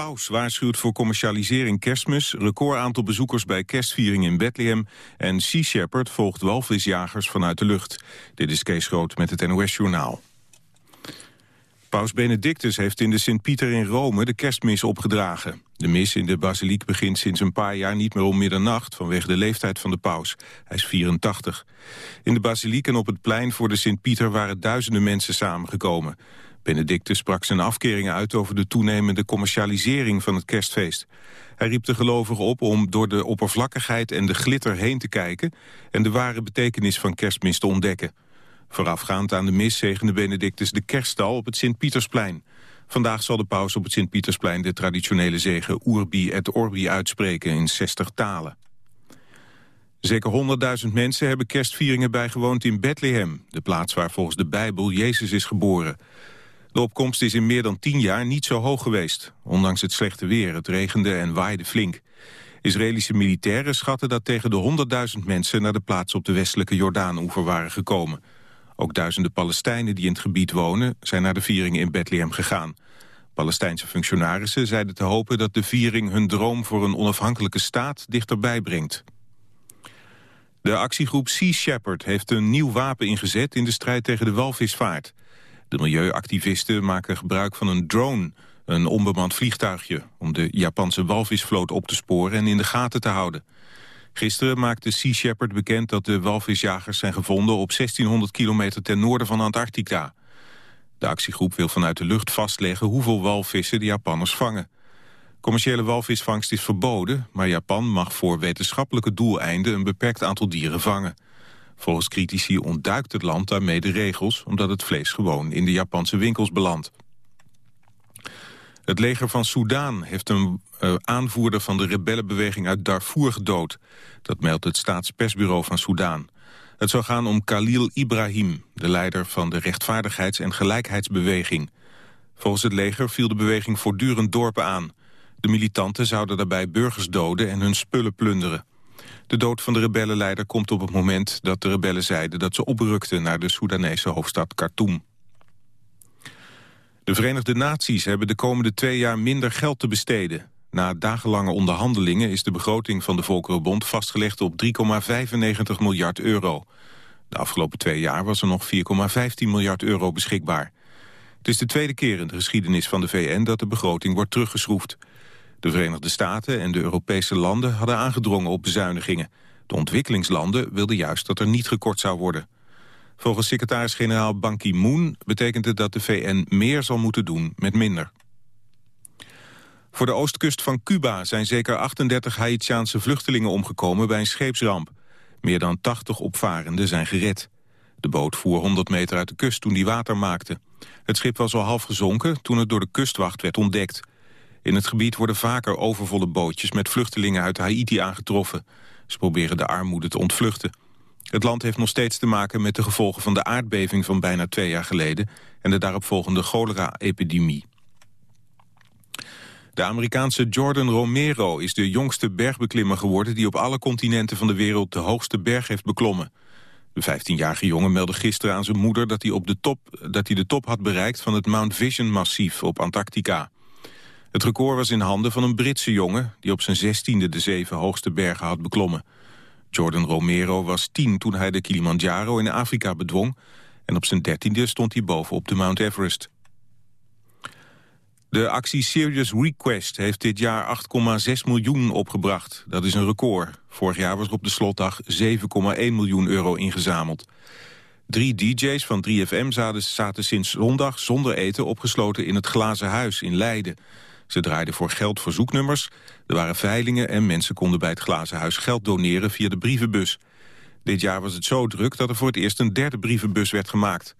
paus waarschuwt voor commercialisering kerstmis... record aantal bezoekers bij kerstviering in Bethlehem... en Sea Shepherd volgt walvisjagers vanuit de lucht. Dit is Kees Groot met het NOS-journaal. Paus Benedictus heeft in de Sint-Pieter in Rome de kerstmis opgedragen. De mis in de basiliek begint sinds een paar jaar niet meer om middernacht... vanwege de leeftijd van de paus. Hij is 84. In de basiliek en op het plein voor de Sint-Pieter waren duizenden mensen samengekomen. Benedictus sprak zijn afkeringen uit over de toenemende commercialisering van het kerstfeest. Hij riep de gelovigen op om door de oppervlakkigheid en de glitter heen te kijken... en de ware betekenis van kerstmis te ontdekken. Voorafgaand aan de mis zegende Benedictus de kerststal op het Sint-Pietersplein. Vandaag zal de paus op het Sint-Pietersplein de traditionele zegen Urbi et Orbi uitspreken in 60 talen. Zeker 100.000 mensen hebben kerstvieringen bijgewoond in Bethlehem, de plaats waar volgens de Bijbel Jezus is geboren. De opkomst is in meer dan tien jaar niet zo hoog geweest. Ondanks het slechte weer, het regende en waaide flink. Israëlische militairen schatten dat tegen de 100.000 mensen... naar de plaats op de westelijke Jordaan-oever waren gekomen. Ook duizenden Palestijnen die in het gebied wonen... zijn naar de vieringen in Bethlehem gegaan. Palestijnse functionarissen zeiden te hopen dat de viering... hun droom voor een onafhankelijke staat dichterbij brengt. De actiegroep Sea Shepherd heeft een nieuw wapen ingezet... in de strijd tegen de walvisvaart. De milieuactivisten maken gebruik van een drone, een onbemand vliegtuigje... om de Japanse walvisvloot op te sporen en in de gaten te houden. Gisteren maakte Sea Shepherd bekend dat de walvisjagers zijn gevonden... op 1600 kilometer ten noorden van Antarctica. De actiegroep wil vanuit de lucht vastleggen hoeveel walvissen de Japanners vangen. Commerciële walvisvangst is verboden, maar Japan mag voor wetenschappelijke doeleinden een beperkt aantal dieren vangen. Volgens critici ontduikt het land daarmee de regels... omdat het vlees gewoon in de Japanse winkels belandt. Het leger van Soudaan heeft een uh, aanvoerder van de rebellenbeweging uit Darfur gedood. Dat meldt het staatspersbureau van Soudaan. Het zou gaan om Khalil Ibrahim, de leider van de rechtvaardigheids- en gelijkheidsbeweging. Volgens het leger viel de beweging voortdurend dorpen aan. De militanten zouden daarbij burgers doden en hun spullen plunderen. De dood van de rebellenleider komt op het moment dat de rebellen zeiden dat ze oprukten naar de Soedanese hoofdstad Khartoum. De Verenigde Naties hebben de komende twee jaar minder geld te besteden. Na dagenlange onderhandelingen is de begroting van de Volkerenbond vastgelegd op 3,95 miljard euro. De afgelopen twee jaar was er nog 4,15 miljard euro beschikbaar. Het is de tweede keer in de geschiedenis van de VN dat de begroting wordt teruggeschroefd. De Verenigde Staten en de Europese landen hadden aangedrongen op bezuinigingen. De ontwikkelingslanden wilden juist dat er niet gekort zou worden. Volgens secretaris-generaal Ban Ki-moon betekent het dat de VN meer zal moeten doen met minder. Voor de oostkust van Cuba zijn zeker 38 Haitiaanse vluchtelingen omgekomen bij een scheepsramp. Meer dan 80 opvarenden zijn gered. De boot voer 100 meter uit de kust toen die water maakte. Het schip was al half gezonken toen het door de kustwacht werd ontdekt. In het gebied worden vaker overvolle bootjes met vluchtelingen uit Haiti aangetroffen. Ze proberen de armoede te ontvluchten. Het land heeft nog steeds te maken met de gevolgen van de aardbeving van bijna twee jaar geleden en de daaropvolgende cholera-epidemie. De Amerikaanse Jordan Romero is de jongste bergbeklimmer geworden... die op alle continenten van de wereld de hoogste berg heeft beklommen. De 15-jarige jongen meldde gisteren aan zijn moeder dat hij, op de top, dat hij de top had bereikt... van het Mount Vision-massief op Antarctica. Het record was in handen van een Britse jongen... die op zijn zestiende de zeven hoogste bergen had beklommen. Jordan Romero was tien toen hij de Kilimanjaro in Afrika bedwong... en op zijn dertiende stond hij bovenop de Mount Everest. De actie Serious Request heeft dit jaar 8,6 miljoen opgebracht. Dat is een record. Vorig jaar was er op de slotdag 7,1 miljoen euro ingezameld. Drie dj's van 3FM zaten, zaten sinds zondag zonder eten opgesloten in het Glazen Huis in Leiden. Ze draaiden voor geld voor zoeknummers, er waren veilingen... en mensen konden bij het Glazen Huis geld doneren via de brievenbus. Dit jaar was het zo druk dat er voor het eerst een derde brievenbus werd gemaakt.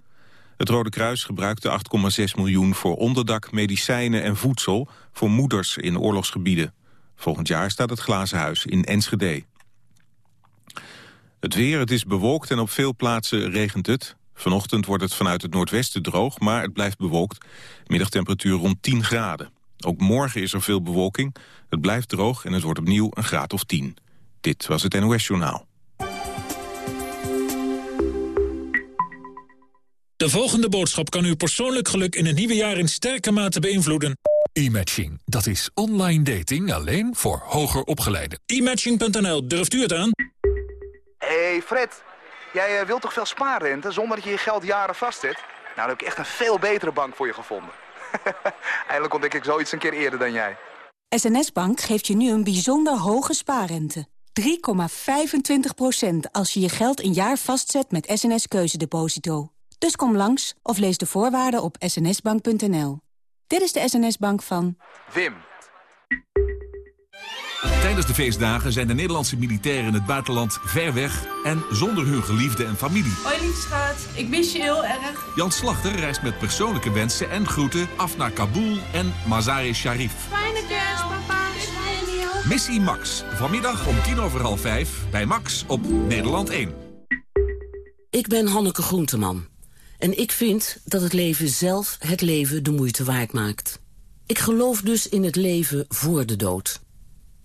Het Rode Kruis gebruikte 8,6 miljoen voor onderdak, medicijnen en voedsel... voor moeders in oorlogsgebieden. Volgend jaar staat het Glazen Huis in Enschede. Het weer, het is bewolkt en op veel plaatsen regent het. Vanochtend wordt het vanuit het noordwesten droog, maar het blijft bewolkt. Middagtemperatuur rond 10 graden. Ook morgen is er veel bewolking. Het blijft droog en het wordt opnieuw een graad of 10. Dit was het NOS Journaal. De volgende boodschap kan uw persoonlijk geluk in het nieuwe jaar in sterke mate beïnvloeden. E-matching, dat is online dating alleen voor hoger opgeleiden. E-matching.nl, durft u het aan? hey Fred, jij eh, wilt toch veel spaarrente zonder dat je je geld jaren vastzet? Nou, dan heb ik echt een veel betere bank voor je gevonden. Eindelijk ontdek ik zoiets een keer eerder dan jij. SNS Bank geeft je nu een bijzonder hoge spaarrente. 3,25% als je je geld een jaar vastzet met SNS Keuzedeposito. Dus kom langs of lees de voorwaarden op snsbank.nl. Dit is de SNS-bank van... Wim. Tijdens de feestdagen zijn de Nederlandse militairen in het buitenland ver weg... en zonder hun geliefde en familie. Hoi schat, ik mis je heel erg. Jan Slachter reist met persoonlijke wensen en groeten af naar Kabul en Mazar-e-Sharif. Fijne kerst, papa. Missie Max, vanmiddag om tien over half vijf bij Max op Nederland 1. Ik ben Hanneke Groenteman. En ik vind dat het leven zelf het leven de moeite waard maakt. Ik geloof dus in het leven voor de dood.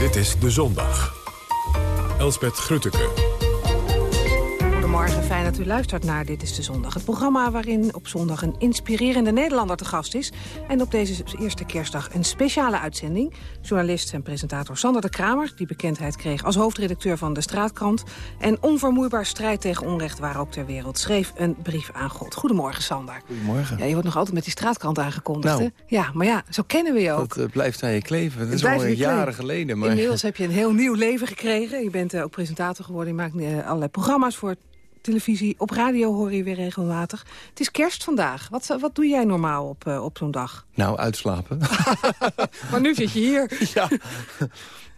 Dit is De Zondag. Elsbeth Grutteke. Goedemorgen, fijn dat u luistert naar Dit is de Zondag. Het programma waarin op zondag een inspirerende Nederlander te gast is. En op deze eerste kerstdag een speciale uitzending. Journalist en presentator Sander de Kramer, die bekendheid kreeg als hoofdredacteur van de Straatkrant. En onvermoeibaar strijd tegen onrecht waar ook ter wereld, schreef een brief aan God. Goedemorgen, Sander. Goedemorgen. Ja, je wordt nog altijd met die Straatkrant aangekondigd, Nou. hè? Ja, maar ja, zo kennen we je ook. Dat eh, blijft aan je kleven. Dat is al jaren geleden. Maar... Inmiddels heb je een heel nieuw leven gekregen. Je bent eh, ook presentator geworden. Je maakt eh, allerlei programma's voor televisie. Op radio hoor je weer regelmatig. Het is kerst vandaag. Wat, wat doe jij normaal op, eh, op zo'n dag? Nou, uitslapen. Maar nu zit je hier. ja.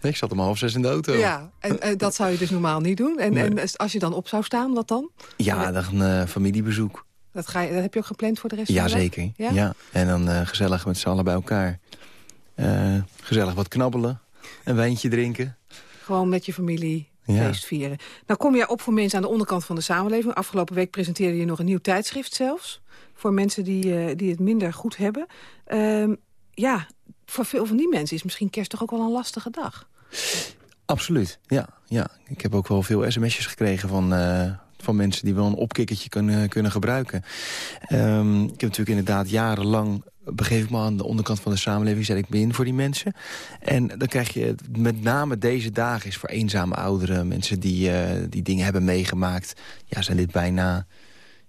Nee, ik zat om half zes in de auto. Ja, en, en dat zou je dus normaal niet doen. En, Nee. en als je dan op zou staan, wat dan? Ja, dan een eh, familiebezoek. Dat, ga je, dat heb je ook gepland voor de rest van de dag? zeker. Ja? Ja? En dan eh, gezellig met z'n allen bij elkaar. Eh, gezellig wat knabbelen. Een wijntje drinken. Gewoon met je familie Ja. feest vieren. Nou kom jij op voor mensen aan de onderkant van de samenleving. Afgelopen week presenteerde je nog een nieuw tijdschrift zelfs. Voor mensen die, eh, die het minder goed hebben. Ehm, ja, voor veel van die mensen is misschien kerst toch ook wel een lastige dag. Absoluut, ja. ja. Ik heb ook wel veel sms'jes gekregen van, eh, van mensen... die wel een opkikkertje kunnen, kunnen gebruiken. Ehm, ik heb natuurlijk inderdaad jarenlang... begeef ik me aan de onderkant van de samenleving... zet ik me in voor die mensen. En dan krijg je met name deze dagen... is voor eenzame ouderen, mensen die, eh, die dingen hebben meegemaakt... ja, zijn dit bijna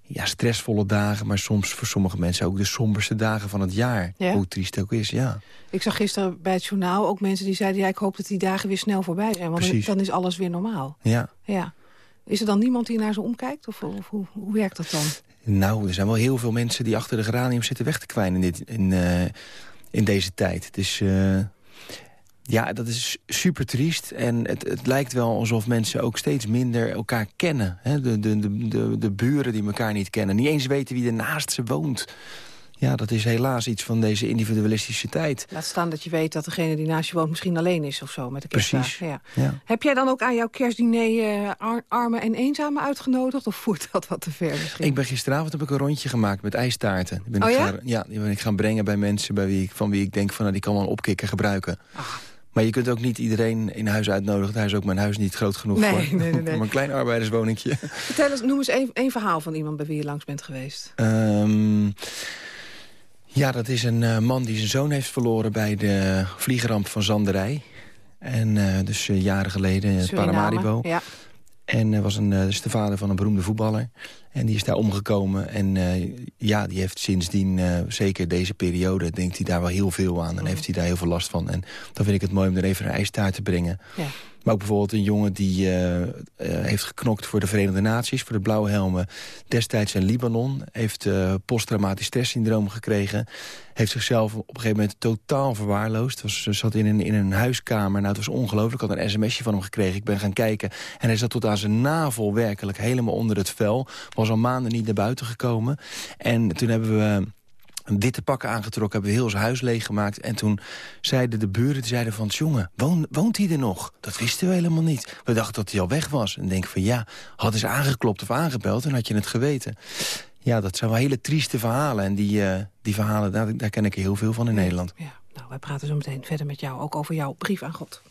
ja, stressvolle dagen... maar soms voor sommige mensen ook de somberste dagen van het jaar. Ja. Hoe triest ook is, ja. Ik zag gisteren bij het journaal ook mensen die zeiden... ja, ik hoop dat die dagen weer snel voorbij zijn. Want Precies. dan is alles weer normaal. ja. Ja. Is er dan niemand die naar ze omkijkt? Of, of hoe, hoe werkt dat dan? Nou, er zijn wel heel veel mensen die achter de geranium zitten weg te kwijnen in, dit, in, eh, in deze tijd. Dus ja, dat is super triest. En het, het lijkt wel alsof mensen ook steeds minder elkaar kennen. Hè? De, de, de, de, de buren die elkaar niet kennen. Niet eens weten wie er naast ze woont. Ja, dat is helaas iets van deze individualistische tijd. Laat staan dat je weet dat degene die naast je woont misschien alleen is of zo met de. Precies. Ja. Ja. Heb jij dan ook aan jouw kerstdiner ar- armen en eenzamen uitgenodigd? Of voert dat wat te ver misschien? Ik ben gisteravond heb ik een rondje gemaakt met ijstaarten. Die ben Oh ik ja? gaan, ja, die ben ik gaan brengen bij mensen bij wie ik, van wie ik denk van nou, die kan wel een opkikker gebruiken. Ah. Maar je kunt ook niet iedereen in huis uitnodigen. Daar is ook mijn huis niet groot genoeg Nee, voor. nee, nee, nee. Een klein arbeiderswoningje. Vertel eens, noem eens één één verhaal van iemand bij wie je langs bent geweest. Ehm, ja, dat is een eh, man die zijn zoon heeft verloren bij de vliegeramp van Zanderij. En eh, dus eh, jaren geleden in. Paramaribo. Ja. En was een, is de vader van een beroemde voetballer. En die is daar omgekomen. En ja, die heeft sindsdien, zeker deze periode... denkt hij daar wel heel veel aan. En heeft hij daar heel veel last van. En dan vind ik het mooi om er even een ijstaart te brengen. Ja. Maar ook bijvoorbeeld een jongen die eh, eh, heeft geknokt voor de Verenigde Naties... voor de blauwe helmen destijds in Libanon. Heeft eh, posttraumatisch stresssyndroom gekregen. Heeft zichzelf op een gegeven moment totaal verwaarloosd. Was, zat in een, in een huiskamer. Nou, het was ongelooflijk. Ik had een sms'je van hem gekregen. Ik ben gaan kijken. En hij zat tot aan zijn navel werkelijk helemaal onder het vel. Was al maanden niet naar buiten gekomen. En toen hebben we witte pakken aangetrokken, hebben we heel zijn huis leeggemaakt. En toen zeiden de buren, zeiden van... jongen, woont, woont hij er nog? Dat wisten we helemaal niet. We dachten dat hij al weg was. En denken van ja, hadden ze aangeklopt of aangebeld... dan had je het geweten. Ja, dat zijn wel hele trieste verhalen. En die, uh, die verhalen, daar, daar ken ik heel veel van in Nederland. Ja, nou, wij praten zo meteen verder met jou, ook over jouw brief aan God.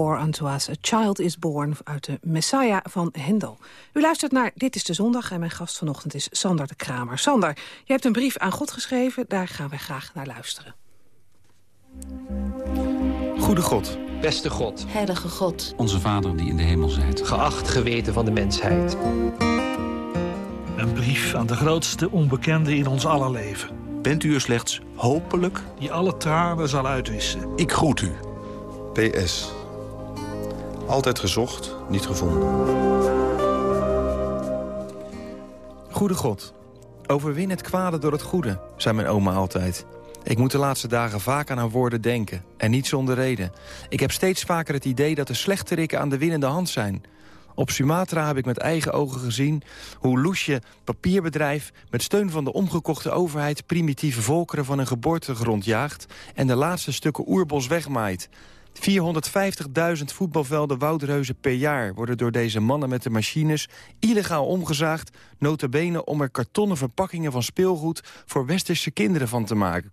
For Unto Us, A Child is Born uit de Messiah van Hendel. U luistert naar Dit is de Zondag en mijn gast vanochtend is Sander de Kramer. Sander, je hebt een brief aan God geschreven, daar gaan we graag naar luisteren. Goede God. Beste God. Heilige God. Onze Vader die in de hemel zijt. Geacht geweten van de mensheid. Een brief aan de grootste onbekende in ons aller leven. bent u er slechts hopelijk... die alle tranen zal uitwissen. Ik groet u. PS. Altijd gezocht, niet gevonden. Goede God, overwin het kwade door het goede, zei mijn oma altijd. Ik moet de laatste dagen vaak aan haar woorden denken. En niet zonder reden. Ik heb steeds vaker het idee dat de slechterikken aan de winnende hand zijn. Op Sumatra heb ik met eigen ogen gezien hoe Loesje papierbedrijf... met steun van de omgekochte overheid primitieve volkeren van hun geboortegrond jaagt... en de laatste stukken oerbos wegmaait. 450.000 voetbalvelden woudreuzen per jaar worden door deze mannen met de machines illegaal omgezaagd, notabene om er kartonnen verpakkingen van speelgoed voor westerse kinderen van te maken.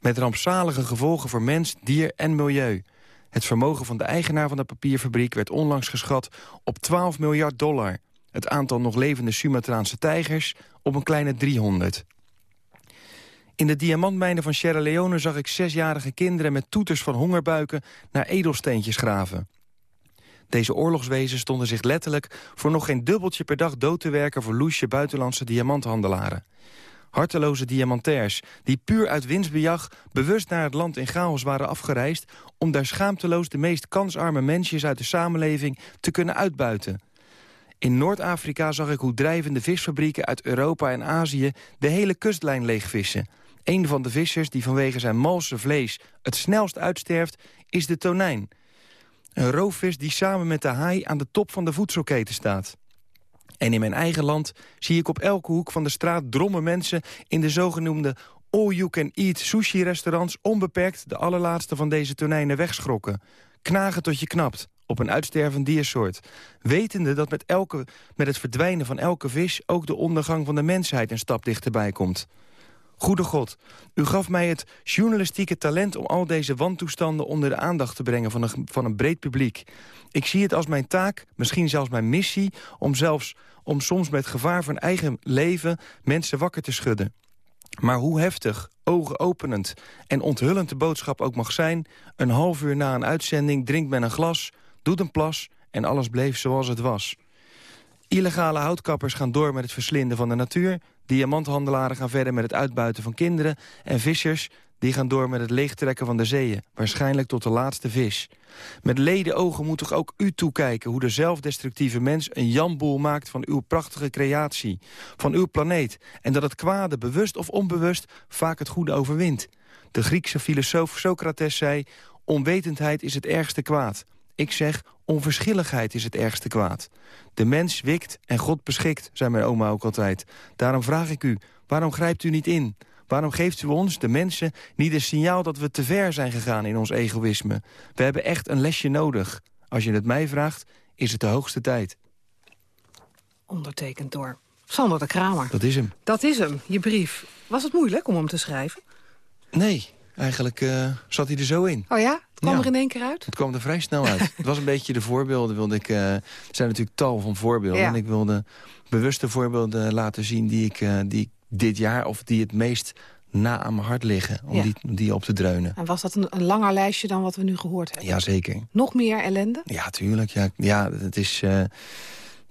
Met rampzalige gevolgen voor mens, dier en milieu. Het vermogen van de eigenaar van de papierfabriek werd onlangs geschat op 12 miljard dollar. Het aantal nog levende Sumatraanse tijgers op een kleine 300. In de diamantmijnen van Sierra Leone zag ik zesjarige kinderen met toeters van hongerbuiken naar edelsteentjes graven. Deze oorlogswezen stonden zich letterlijk voor nog geen dubbeltje per dag dood te werken voor loesje buitenlandse diamanthandelaren. Harteloze diamantairs die puur uit winstbejag bewust naar het land in chaos waren afgereisd om daar schaamteloos de meest kansarme mensjes uit de samenleving te kunnen uitbuiten. In Noord-Afrika zag ik hoe drijvende visfabrieken uit Europa en Azië de hele kustlijn leegvissen. Een van de vissers die vanwege zijn malse vlees het snelst uitsterft is de tonijn. Een roofvis die samen met de haai aan de top van de voedselketen staat. En in mijn eigen land zie ik op elke hoek van de straat drommen mensen... in de zogenoemde all-you-can-eat sushi-restaurants... onbeperkt de allerlaatste van deze tonijnen wegschrokken. Knagen tot je knapt, op een uitstervend diersoort. Wetende dat met, elke, met het verdwijnen van elke vis... ook de ondergang van de mensheid een stap dichterbij komt. Goede God, u gaf mij het journalistieke talent om al deze wantoestanden onder de aandacht te brengen van een, van een breed publiek. Ik zie het als mijn taak, misschien zelfs mijn missie, om zelfs om soms met gevaar van eigen leven mensen wakker te schudden. Maar hoe heftig, ogenopenend en onthullend de boodschap ook mag zijn... een half uur na een uitzending drinkt men een glas, doet een plas... en alles bleef zoals het was. Illegale houtkappers gaan door met het verslinden van de natuur... diamanthandelaren gaan verder met het uitbuiten van kinderen... en vissers die gaan door met het leegtrekken van de zeeën, waarschijnlijk tot de laatste vis. Met leden ogen moet toch ook u toekijken hoe de zelfdestructieve mens een jamboel maakt van uw prachtige creatie, van uw planeet. En dat het kwade, bewust of onbewust, vaak het goede overwint. De Griekse filosoof Socrates zei, onwetendheid is het ergste kwaad. Ik zeg, onverschilligheid is het ergste kwaad. De mens wikt en God beschikt, zei mijn oma ook altijd. Daarom vraag ik u, waarom grijpt u niet in? Waarom geeft u ons, de mensen, niet een signaal dat we te ver zijn gegaan in ons egoïsme? We hebben echt een lesje nodig. Als je het mij vraagt, is het de hoogste tijd. Ondertekend door Sander de Kramer. Dat is hem. Dat is hem, je brief. Was het moeilijk om hem te schrijven? Nee, eigenlijk uh, zat hij er zo in. Oh ja? Het kwam er in één keer uit? Het kwam er vrij snel uit. het was een beetje de voorbeelden. Wilde ik, uh, er zijn natuurlijk tal van voorbeelden. En ik wilde bewuste voorbeelden laten zien die ik, uh, die ik dit jaar... of die het meest na aan mijn hart liggen, om, die, die op te dreunen. En was dat een, een, langer lijstje dan wat we nu gehoord hebben? Jazeker. Nog meer ellende? Ja, tuurlijk. Ja, ja het is... Uh,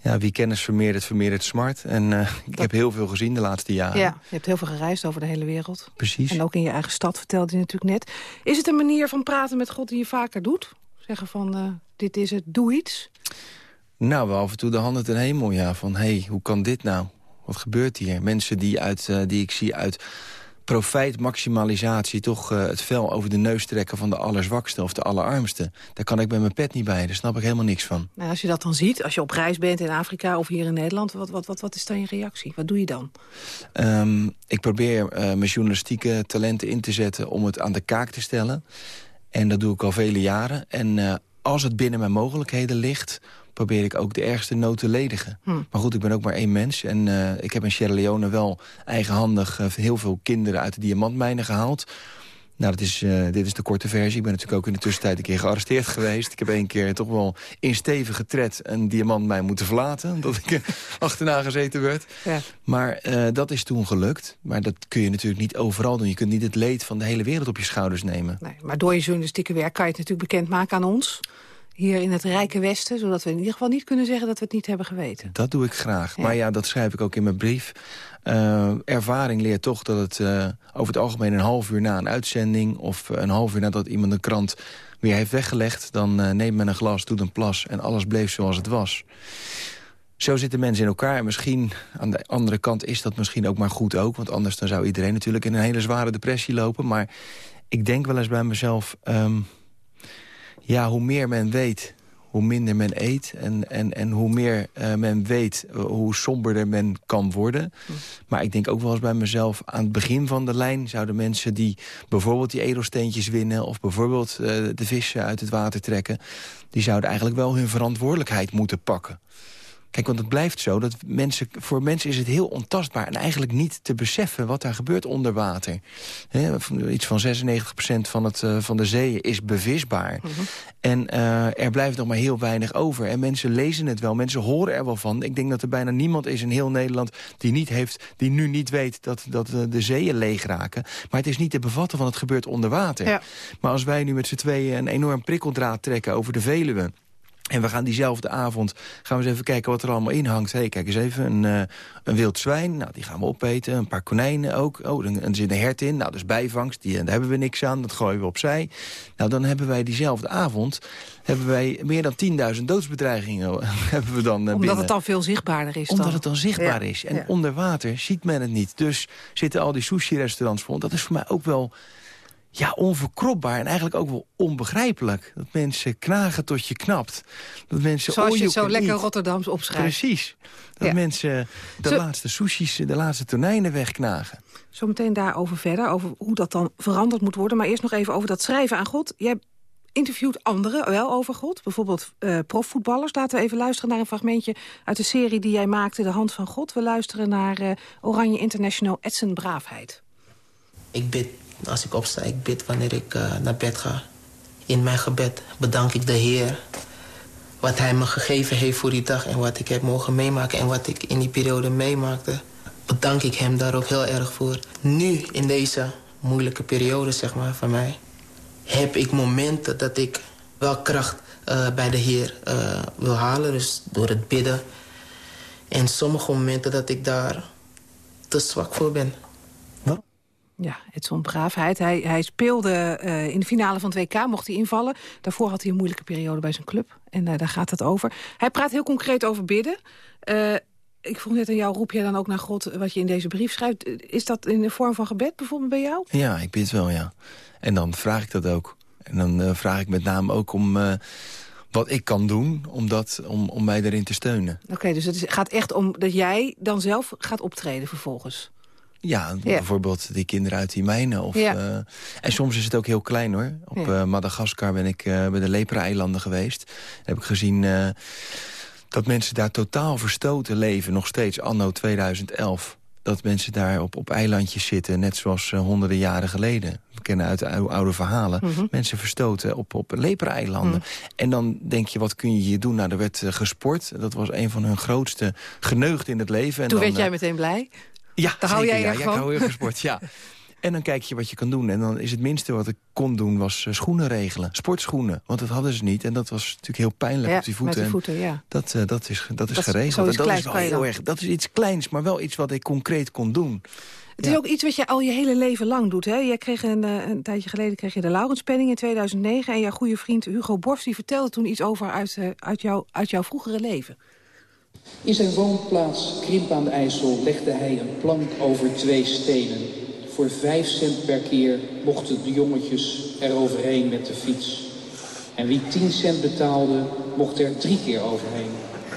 ja, wie kennis vermeerdert, vermeerdert smart. En uh, dat... ik heb heel veel gezien de laatste jaren. Ja, je hebt heel veel gereisd over de hele wereld. Precies. En ook in je eigen stad, vertelde je natuurlijk net. Is het een manier van praten met God die je vaker doet? Zeggen van, uh, dit is het, doe iets? Nou, wel af en toe de handen ten hemel, ja. Van, hé, hey, hoe kan dit nou? Wat gebeurt hier? Mensen die, uit, uh, die ik zie uit profijtmaximalisatie... toch uh, het vel over de neus trekken van de allerzwakste of de allerarmste. Daar kan ik bij mijn pet niet bij. Daar snap ik helemaal niks van. Nou, als je dat dan ziet, als je op reis bent in Afrika of hier in Nederland... wat, wat, wat, wat is dan je reactie? Wat doe je dan? Um, ik probeer uh, mijn journalistieke talenten in te zetten... om het aan de kaak te stellen. En dat doe ik al vele jaren. En uh, als het binnen mijn mogelijkheden ligt probeer ik ook de ergste nood te ledigen. Hm. Maar goed, ik ben ook maar één mens. En uh, ik heb in Sierra Leone wel eigenhandig uh, heel veel kinderen uit de diamantmijnen gehaald. Nou, dat is, uh, dit is de korte versie. Ik ben natuurlijk ook in de tussentijd een keer gearresteerd geweest. Ik heb één keer toch wel in stevige tred een diamantmijn moeten verlaten. Omdat ik achterna gezeten werd. Ja. Maar dat is toen gelukt. Maar dat kun je natuurlijk niet overal doen. Je kunt niet het leed van de hele wereld op je schouders nemen. Nee, maar door je journalistieke werk kan je het natuurlijk bekendmaken aan ons hier in het rijke Westen... zodat we in ieder geval niet kunnen zeggen dat we het niet hebben geweten. Dat doe ik graag. Maar ja, dat schrijf ik ook in mijn brief. Uh, ervaring leert toch dat het uh, over het algemeen een half uur na een uitzending... of een half uur nadat iemand een krant weer heeft weggelegd... dan uh, neemt men een glas, doet een plas en alles bleef zoals het was. Zo zitten mensen in elkaar. En misschien, aan de andere kant is dat misschien ook maar goed ook. Want anders dan zou iedereen natuurlijk in een hele zware depressie lopen. Maar ik denk wel eens bij mezelf... Um, ja, hoe meer men weet, hoe minder men eet. En, en, en hoe meer uh, men weet, uh, hoe somberder men kan worden. Hm. Maar ik denk ook wel eens bij mezelf... aan het begin van de lijn zouden mensen die bijvoorbeeld die edelsteentjes winnen... of bijvoorbeeld uh, de vissen uit het water trekken... die zouden eigenlijk wel hun verantwoordelijkheid moeten pakken. Kijk, want het blijft zo dat mensen, voor mensen is het heel ontastbaar... en eigenlijk niet te beseffen wat daar gebeurt onder water. He, iets van 96% van, het, uh, van de zeeën is bevisbaar. Mm -hmm. En uh, er blijft nog maar heel weinig over. En mensen lezen het wel, mensen horen er wel van. Ik denk dat er bijna niemand is in heel Nederland... die, niet heeft, die nu niet weet dat, dat de zeeën leeg raken. Maar het is niet te bevatten van het gebeurt onder water. Ja. Maar als wij nu met z'n tweeën een enorm prikkeldraad trekken over de Veluwe... En we gaan diezelfde avond gaan we eens even kijken wat er allemaal in hangt. Hey, kijk eens even, een, uh, een wild zwijn, nou, die gaan we opeten. Een paar konijnen ook. Oh, er, er zit een hert in, nou, dat is bijvangst. Die, daar hebben we niks aan, dat gooien we opzij. Nou, dan hebben wij diezelfde avond... hebben wij meer dan 10.000 doodsbedreigingen hebben we dan Omdat binnen. het dan veel zichtbaarder is. Omdat dan. het dan zichtbaar ja. is. En ja. onder water ziet men het niet. Dus zitten al die sushi-restaurants vol. Dat is voor mij ook wel ja, onverkropbaar en eigenlijk ook wel onbegrijpelijk. Dat mensen knagen tot je knapt. Dat mensen Zoals je het zo lekker Rotterdams opschrijft. Precies. Dat ja. mensen de zo... laatste sushis, de laatste tonijnen wegknagen. Zometeen daarover verder, over hoe dat dan veranderd moet worden. Maar eerst nog even over dat schrijven aan God. Jij interviewt anderen wel over God. Bijvoorbeeld uh, profvoetballers. Laten we even luisteren naar een fragmentje uit de serie die jij maakte, De Hand van God. We luisteren naar uh, Oranje International Edson Braafheid. Ik bid als ik opsta, ik bid wanneer ik uh, naar bed ga. In mijn gebed bedank ik de Heer... wat Hij me gegeven heeft voor die dag... en wat ik heb mogen meemaken en wat ik in die periode meemaakte. Bedank ik Hem daar ook heel erg voor. Nu, in deze moeilijke periode, zeg maar, van mij... heb ik momenten dat ik wel kracht uh, bij de Heer uh, wil halen. Dus door het bidden. En sommige momenten dat ik daar te zwak voor ben. Ja, Edson Braafheid. Hij, hij speelde uh, in de finale van het WK, mocht hij invallen. Daarvoor had hij een moeilijke periode bij zijn club. En uh, daar gaat het over. Hij praat heel concreet over bidden. Uh, ik vroeg net aan jou, roep jij dan ook naar God wat je in deze brief schrijft? Is dat in de vorm van gebed bijvoorbeeld bij jou? Ja, ik bid wel, ja. En dan vraag ik dat ook. En dan vraag ik met name ook om wat ik kan doen om, dat, om, om mij erin te steunen. Oké, okay, dus het is, gaat echt om dat jij dan zelf gaat optreden vervolgens? Ja, ja, bijvoorbeeld die kinderen uit die mijnen. Of, ja. uh, en soms is het ook heel klein hoor. Op ja. uh, Madagaskar ben ik uh, bij de Lepra-eilanden geweest. Daar heb ik gezien dat mensen daar totaal verstoten leven. Nog steeds anno 2011. Dat mensen daar op, op eilandjes zitten, net zoals honderden jaren geleden. We kennen uit de oude verhalen. Mm -hmm. Mensen verstoten op, op Lepra-eilanden. Mm. En dan denk je, wat kun je hier doen? Nou, er werd gesport. Dat was een van hun grootste geneugden in het leven. En Toen dan, werd jij meteen blij? Ja, Daar hou jij ja, erg ja, van? ik hou heel van sport, ja. En dan kijk je wat je kan doen. En dan is het minste wat ik kon doen, was uh, schoenen regelen. Sportschoenen, want dat hadden ze niet. En dat was natuurlijk heel pijnlijk ja, op die voeten. Met die voeten ja. dat, uh, dat is, dat is dat geregeld. Is, dat, is wel heel erg, dat is iets kleins, maar wel iets wat ik concreet kon doen. Het is ook iets wat je al je hele leven lang doet. Hè? Jij kreeg een, een tijdje geleden kreeg je de Laurenspenning in 2009. En jouw goede vriend Hugo Borst die vertelde toen iets over uit, uit, jou, uit jouw vroegere leven. In zijn woonplaats Krimp aan de IJssel legde hij een plank over twee stenen. Voor vijf cent per keer mochten de jongetjes er overheen met de fiets. En wie tien cent betaalde, mocht er drie keer overheen.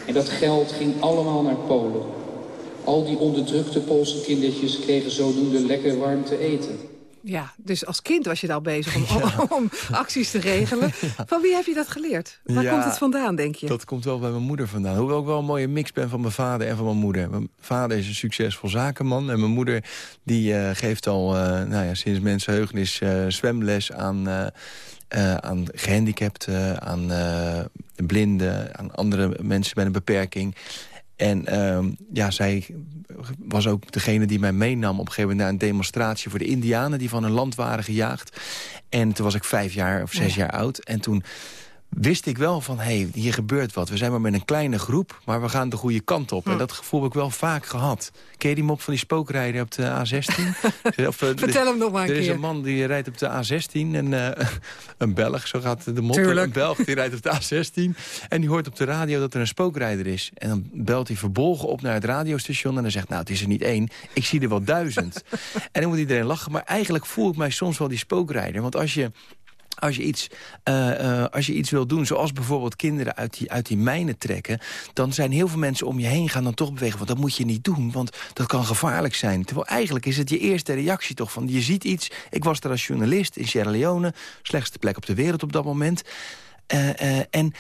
En dat geld ging allemaal naar Polen. Al die onderdrukte Poolse kindertjes kregen zodoende lekker warm te eten. Ja, dus als kind was je daar al bezig om, ja. om acties te regelen. Ja. Van wie heb je dat geleerd? Waar ja, komt het vandaan, denk je? Dat komt wel bij mijn moeder vandaan. Hoewel ik wel een mooie mix ben van mijn vader en van mijn moeder. Mijn vader is een succesvol zakenman. En mijn moeder die uh, geeft al uh, nou ja, sinds mensenheugenis uh, zwemles aan... Uh, aan gehandicapten, aan uh, blinden, aan andere mensen met een beperking. En uh, ja, zij was ook degene die mij meenam op een gegeven moment naar een demonstratie voor de Indianen die van hun land waren gejaagd. En toen was ik vijf jaar of zes ja. jaar oud. En toen wist ik wel van, hé, hey, hier gebeurt wat. We zijn maar met een kleine groep, maar we gaan de goede kant op. En dat gevoel heb ik wel vaak gehad. Ken je die mop van die spookrijder op de A16? of, uh, Vertel hem nog maar een er keer. Er is een man die rijdt op de A16, en, uh, een Belg, zo gaat de mop. Tuurlijk. Een Belg die rijdt op de A16 en die hoort op de radio dat er een spookrijder is. En dan belt hij verbolgen op naar het radiostation en dan zegt, nou, het is er niet één. Ik zie er wel duizend. en dan moet iedereen lachen, maar eigenlijk voel ik mij soms wel die spookrijder. Want als je als je, iets, uh, uh, als je iets wil doen, zoals bijvoorbeeld kinderen uit die, uit die mijnen trekken... dan zijn heel veel mensen om je heen gaan dan toch bewegen... want dat moet je niet doen, want dat kan gevaarlijk zijn. Terwijl eigenlijk is het je eerste reactie toch van... je ziet iets, ik was daar als journalist in Sierra Leone... slechtste plek op de wereld op dat moment... Uh, en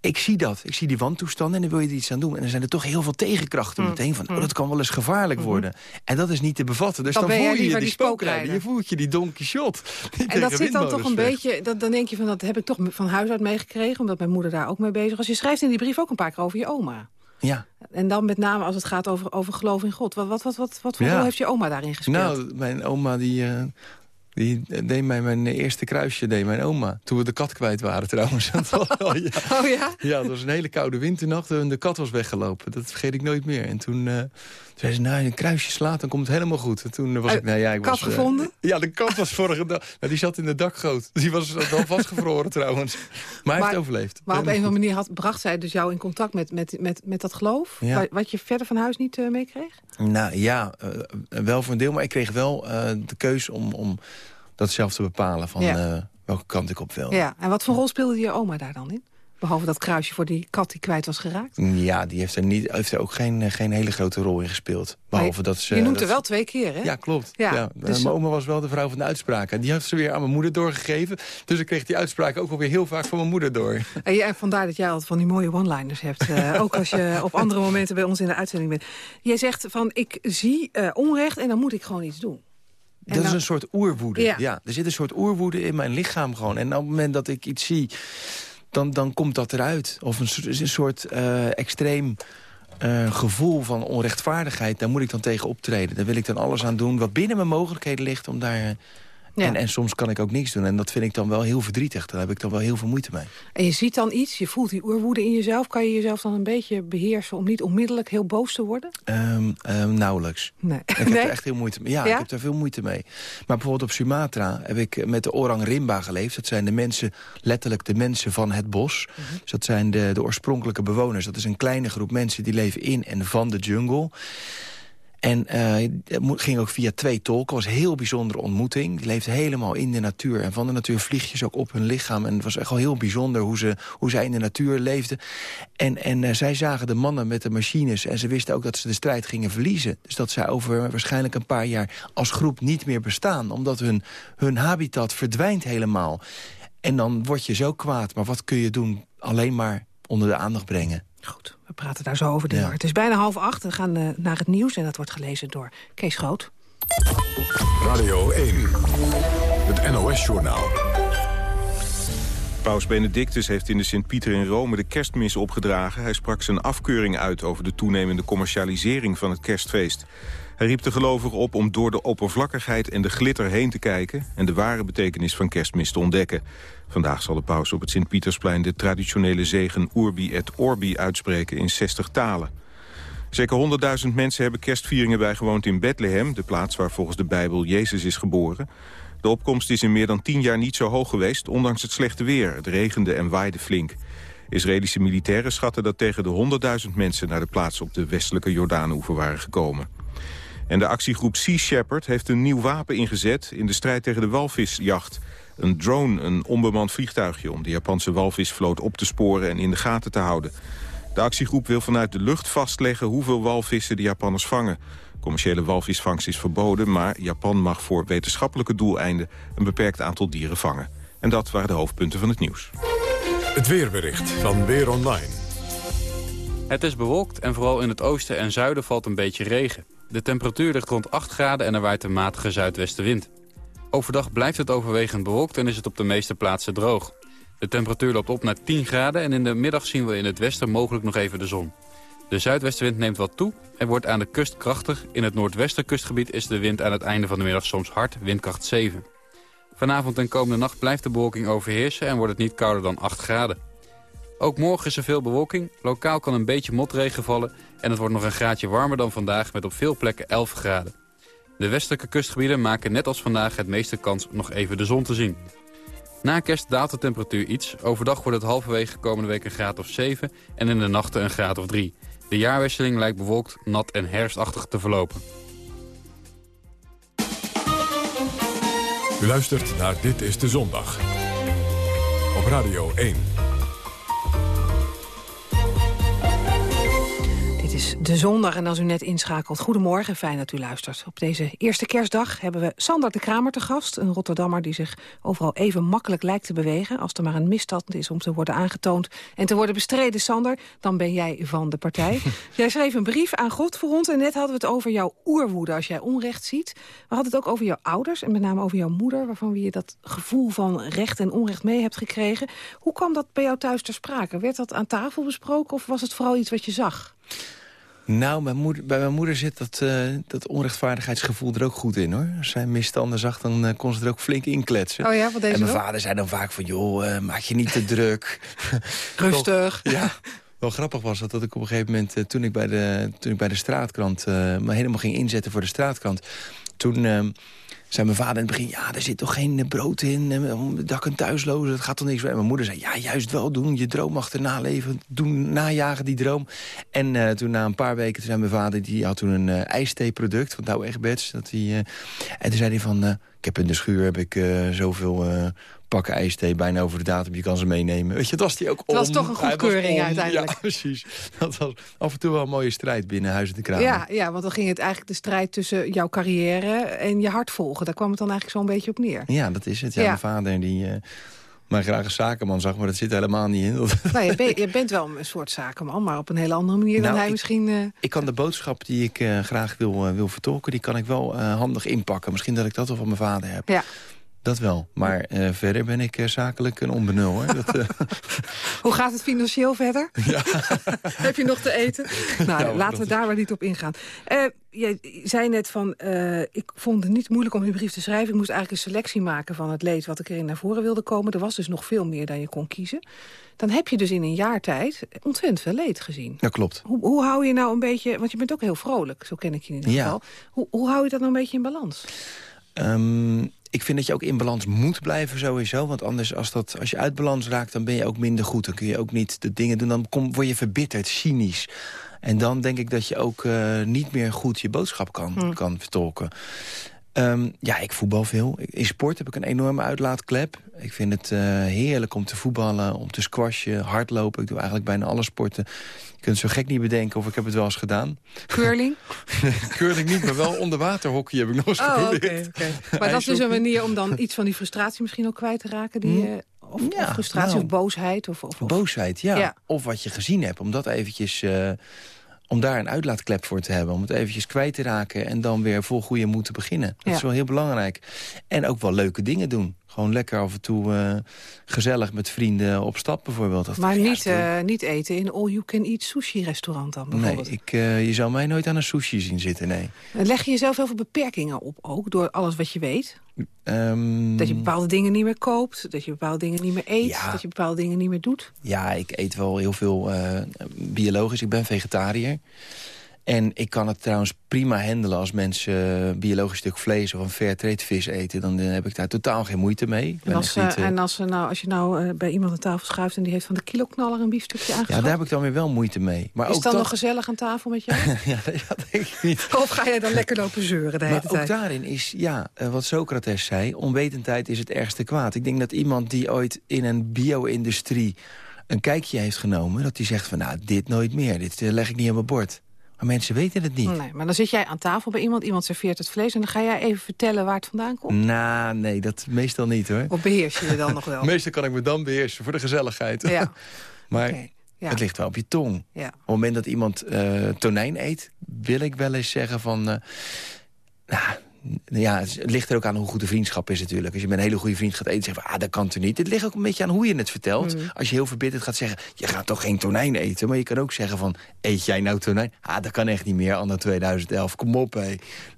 ik zie dat. Ik zie die wantoestanden en dan wil je er iets aan doen. En dan zijn er toch heel veel tegenkrachten Mm. meteen. Van, oh, dat kan wel eens gevaarlijk worden. En dat is niet te bevatten. Dus Dan dan, voel je die die spookrijder. Je voelt je die Don Quixote. En dat zit dan toch een vecht. beetje... Dat, dan denk je van, dat heb ik toch van huis uit meegekregen... omdat mijn moeder daar ook mee bezig was. Je schrijft in die brief ook een paar keer over je oma. Ja. En dan met name als het gaat over, over geloof in God. Wat, wat, wat, wat, wat voor Ja. rol heeft je oma daarin gespeeld? Nou, mijn oma die, eh, die deed mij mijn eerste kruisje, deed mijn oma. Toen we de kat kwijt waren trouwens. Ja. Oh ja? Ja, het was een hele koude winternacht en de kat was weggelopen. Dat vergeet ik nooit meer. En toen eh, zei ze, nou, een kruisje slaat, dan komt het helemaal goed. En toen was ik, nou ja, ik kat was... eh, gevonden? ja, de kat was vorige dag. Nou, die zat in de dakgoot. Die was wel vastgevroren trouwens. Maar hij heeft overleefd. Maar op een of andere manier had, bracht zij dus jou in contact met, met, met, met dat geloof... Ja. wat je verder van huis niet eh, meekreeg? Nou ja, eh, wel voor een deel. Maar ik kreeg wel de keus om, om dat zelf te bepalen. Van Ja. welke kant ik op wil. Ja. En wat voor rol speelde je oma daar dan in? Behalve dat kruisje voor die kat die kwijt was geraakt. Ja, die heeft er, niet, heeft er ook geen, eh, geen hele grote rol in gespeeld. Behalve dat ze... je noemt dat er wel twee keer, hè? Ja, klopt. Ja, Ja, dus- Mijn oma was wel de vrouw van de uitspraak. En die heeft ze weer aan mijn moeder doorgegeven. Dus ik kreeg die uitspraak ook alweer heel vaak van mijn moeder door. En, ja, en vandaar dat jij altijd van die mooie one-liners hebt. eh, ook als je op andere momenten bij ons in de uitzending bent. Jij zegt van, ik zie eh, onrecht en dan moet ik gewoon iets doen. En Dat is een soort oerwoede. Ja. Ja. er zit een soort oerwoede in mijn lichaam gewoon. En op het moment dat ik iets zie, dan, dan komt dat eruit. Of een, soort- eh, extreem eh, gevoel van onrechtvaardigheid. Daar moet ik dan tegen optreden. Daar wil ik dan alles aan doen wat binnen mijn mogelijkheden ligt. Om daar, Ja. en, en soms kan ik ook niks doen. En dat vind ik dan wel heel verdrietig. Daar heb ik dan wel heel veel moeite mee. En je ziet dan iets, je voelt die oerwoede in jezelf. Kan je jezelf dan een beetje beheersen om niet onmiddellijk heel boos te worden? Ehm, nauwelijks. Nee. Ik heb Nee? er echt heel moeite mee. Ja, Ja? ik heb daar veel moeite mee. Maar bijvoorbeeld op Sumatra heb ik met de Orang Rimba geleefd. Dat zijn de mensen, letterlijk de mensen van het bos. Mhm. Dus dat zijn de, de oorspronkelijke bewoners. Dat is een kleine groep mensen die leven in en van de jungle. En mo- ging ook via twee tolken. Was een heel bijzondere ontmoeting. Die leefden helemaal in de natuur. En van de natuur vlieg je ze ook op hun lichaam. En het was echt wel heel bijzonder hoe, ze, hoe zij in de natuur leefden. En, en eh, zij zagen de mannen met de machines. En ze wisten ook dat ze de strijd gingen verliezen. Dus dat zij over waarschijnlijk een paar jaar als groep niet meer bestaan. Omdat hun, hun habitat verdwijnt helemaal. En dan word je zo kwaad. Maar wat kun je doen? Alleen maar onder de aandacht brengen. Goed, we praten daar zo over. Ja. Het is bijna half acht. We gaan eh, naar het nieuws en dat wordt gelezen door Kees Groot. Radio 1, het NOS-journaal. Paus Benedictus heeft in de Sint-Pieter in Rome de kerstmis opgedragen. Hij sprak zijn afkeuring uit over de toenemende commercialisering van het kerstfeest. Hij riep de gelovigen op om door de oppervlakkigheid en de glitter heen te kijken... en de ware betekenis van kerstmis te ontdekken. Vandaag zal de paus op het Sint-Pietersplein de traditionele zegen Urbi et Orbi uitspreken in 60 talen. Zeker 100.000 mensen hebben kerstvieringen bijgewoond in Bethlehem... de plaats waar volgens de Bijbel Jezus is geboren. De opkomst is in meer dan 10 jaar niet zo hoog geweest... ondanks het slechte weer. Het regende en waaide flink. Israëlische militairen schatten dat tegen de 100.000 mensen... naar de plaats op de westelijke Jordaanoever waren gekomen. En de actiegroep Sea Shepherd heeft een nieuw wapen ingezet... in de strijd tegen de walvisjacht. Een drone, een onbemand vliegtuigje... om de Japanse walvisvloot op te sporen en in de gaten te houden. De actiegroep wil vanuit de lucht vastleggen hoeveel walvissen de Japanners vangen. Commerciële walvisvangst is verboden, maar Japan mag voor wetenschappelijke doeleinden een beperkt aantal dieren vangen. En dat waren de hoofdpunten van het nieuws. Het weerbericht van Weer Online. Het is bewolkt en vooral in het oosten en zuiden valt een beetje regen. De temperatuur ligt rond 8 graden en er waait een matige zuidwestenwind. Overdag blijft het overwegend bewolkt en is het op de meeste plaatsen droog. De temperatuur loopt op naar 10 graden en in de middag zien we in het westen mogelijk nog even de zon. De zuidwestenwind neemt wat toe en wordt aan de kust krachtig. In het noordwestenkustgebied is de wind aan het einde van de middag soms hard, windkracht 7. Vanavond en komende nacht blijft de bewolking overheersen en wordt het niet kouder dan 8 graden. Ook morgen is er veel bewolking. Lokaal kan een beetje motregen vallen. En het wordt nog een graadje warmer dan vandaag met op veel plekken 11 graden. De westelijke kustgebieden maken net als vandaag het meeste kans nog even de zon te zien. Na kerst daalt de temperatuur iets. Overdag wordt het halverwege komende week een graad of 7 en in de nachten een graad of 3. De jaarwisseling lijkt bewolkt, nat en herfstachtig te verlopen. Luistert naar Dit is de Zondag. Op Radio 1. Is de zondag en als u net inschakelt, goedemorgen, fijn dat u luistert. Op deze eerste kerstdag hebben we Sander de Kramer te gast. Een Rotterdammer die zich overal even makkelijk lijkt te bewegen. Als er maar een misstand is om te worden aangetoond en te worden bestreden, Sander, dan ben jij van de partij. jij schreef een brief aan God voor ons en net hadden we het over jouw oerwoede als jij onrecht ziet. We hadden het ook over jouw ouders en met name over jouw moeder, waarvan je dat gevoel van recht en onrecht mee hebt gekregen. Hoe kwam dat bij jou thuis ter sprake? Werd dat aan tafel besproken of was het vooral iets wat je zag? Nou, mijn moeder, bij mijn moeder zit dat, uh, dat onrechtvaardigheidsgevoel er ook goed in, hoor. Als zij misstanden zag, dan uh, kon ze er ook flink in kletsen. Oh ja, wat deze En mijn vader zei dan vaak van, joh, uh, maak je niet te druk. Rustig. ja, wel grappig was dat, dat ik op een gegeven moment, toen, ik bij de, toen ik bij de straatkrant me helemaal ging inzetten voor de straatkrant, toen zei mijn vader in het begin... ja, er zit toch geen brood in, dak en thuislozen, dat gaat toch niks. En mijn moeder zei, ja, juist wel doen, je droom achterna leven... doen, najagen die droom. En uh, toen na een paar weken, toen zei mijn vader... die had toen een uh, ijstheeproduct van Douwe Egberts. Dat uh, en toen zei hij van, ik heb in de schuur heb ik zoveel pakken ijsthee bijna over de datum. Je kan ze meenemen. Weet je, dat was die ook om. Het was toch een goedkeuring uiteindelijk. Ja, precies. Dat was af en toe wel een mooie strijd binnen Huizen de Kramer. Ja, ja, want dan ging het eigenlijk de strijd tussen jouw carrière en je hart volgen. Daar kwam het dan eigenlijk zo'n beetje op neer. Ja, dat is het. Ja, Ja. Mijn vader die... uh, maar graag een zakenman zag, maar dat zit helemaal niet in. Nou, je, ben, je, bent wel een soort zakenman, maar op een hele andere manier dan Nou, hij ik- misschien... Uh... Ik kan de boodschap die ik uh, graag wil, uh, wil vertolken... die kan ik wel handig inpakken. Misschien dat ik dat wel van mijn vader heb. Ja. Dat wel. Maar uh, verder ben ik uh, zakelijk een onbenul. Hoor. Dat, uh... Hoe gaat het financieel verder? Ja. Heb je nog te eten? Nou, Ja, laten we dat- daar maar niet op ingaan. Uh, jij zei net van, uh, ik vond het niet moeilijk om die brief te schrijven. Ik moest eigenlijk een selectie maken van het leed wat ik erin naar voren wilde komen. Er was dus nog veel meer dan je kon kiezen. Dan heb je dus in een jaar tijd ontzettend veel leed gezien. Ja, klopt. Hoe, hoe hou je nou een beetje, want je bent ook heel vrolijk, zo ken ik je in ieder Ja. geval. Hoe, hoe hou je dat nou een beetje in balans? Um, ik vind dat je ook in balans moet blijven sowieso. Want anders, als, dat, als je uit balans raakt, dan ben je ook minder goed. Dan kun je ook niet de dingen doen. Dan kom, word je verbitterd, cynisch. En dan denk ik dat je ook uh, niet meer goed je boodschap kan, Hm. kan vertolken. Um, ja, ik voetbal veel. In sport heb ik een enorme uitlaatklep. Ik vind het uh, heerlijk om te voetballen, om te squashen, hardlopen. Ik doe eigenlijk bijna alle sporten. Je kunt het zo gek niet bedenken of ik heb het wel eens gedaan. Curling? Curling niet, maar wel onderwaterhockey heb ik nog eens Oh. Maar dat is dus een manier om dan iets van die frustratie misschien ook kwijt te raken? Die, uh, of. Ja, of frustratie nou. of boosheid? Of, of, of- Boosheid, ja. Ja. Of wat je gezien hebt, om dat eventjes... uh, om daar een uitlaatklep voor te hebben. Om het eventjes kwijt te raken en dan weer vol goede moed te beginnen. Dat Ja. is wel heel belangrijk. En ook wel leuke dingen doen. Gewoon lekker af en toe uh, gezellig met vrienden op stap bijvoorbeeld. Dat, Maar niet, uh, niet eten in all-you-can-eat sushi-restaurant dan Nee, bijvoorbeeld? ik, uh, je zou mij nooit aan een sushi zien zitten, nee. Leg je jezelf heel veel beperkingen op ook, door alles wat je weet? Um, Dat je bepaalde dingen niet meer koopt, dat je bepaalde dingen niet meer eet... Ja. dat je bepaalde dingen niet meer doet? Ja, ik eet wel heel veel uh, biologisch. Ik ben vegetariër. En ik kan het trouwens prima handelen als mensen uh, biologisch stuk vlees of een fair trade vis eten. Dan uh, heb ik daar totaal geen moeite mee. En als, niet, uh, en als, nou, als je nou uh, bij iemand aan tafel schuift en die heeft van de kiloknaller een biefstukje aangeschaft... Ja, daar heb ik dan weer wel moeite mee. Maar Is ook het dan nog gezellig aan tafel met jou? ja, dat denk ik niet. Of ga je dan lekker lopen zeuren de hele maar tijd? ook daarin is, ja, uh, wat Socrates zei... onwetendheid is het ergste kwaad. Ik denk dat iemand die ooit in een bio-industrie een kijkje heeft genomen... dat die zegt van, nou, dit nooit meer. Dit leg ik niet aan mijn bord. Maar mensen weten het niet. Nee, maar dan zit jij aan tafel bij iemand, iemand serveert het vlees... en dan ga jij even vertellen waar het vandaan komt? Nou, nee, dat meestal niet hoor. Of beheers je je dan nog wel? meestal kan ik me dan beheersen voor de gezelligheid. Ja. maar okay. ja. het ligt wel op je tong. Ja. Op het moment dat iemand uh, tonijn eet, wil ik wel eens zeggen van... Uh, nou, ja, het ligt er ook aan hoe goed de vriendschap is natuurlijk. Als je met een hele goede vriend gaat eten, zeg van, ah, dat kan toch niet. Het ligt ook een beetje aan hoe je het vertelt. Mm. Als je heel verbitterd gaat zeggen, je gaat toch geen tonijn eten. Maar je kan ook zeggen van, eet jij nou tonijn? Ah, dat kan echt niet meer, anno 2011. Kom op, hé.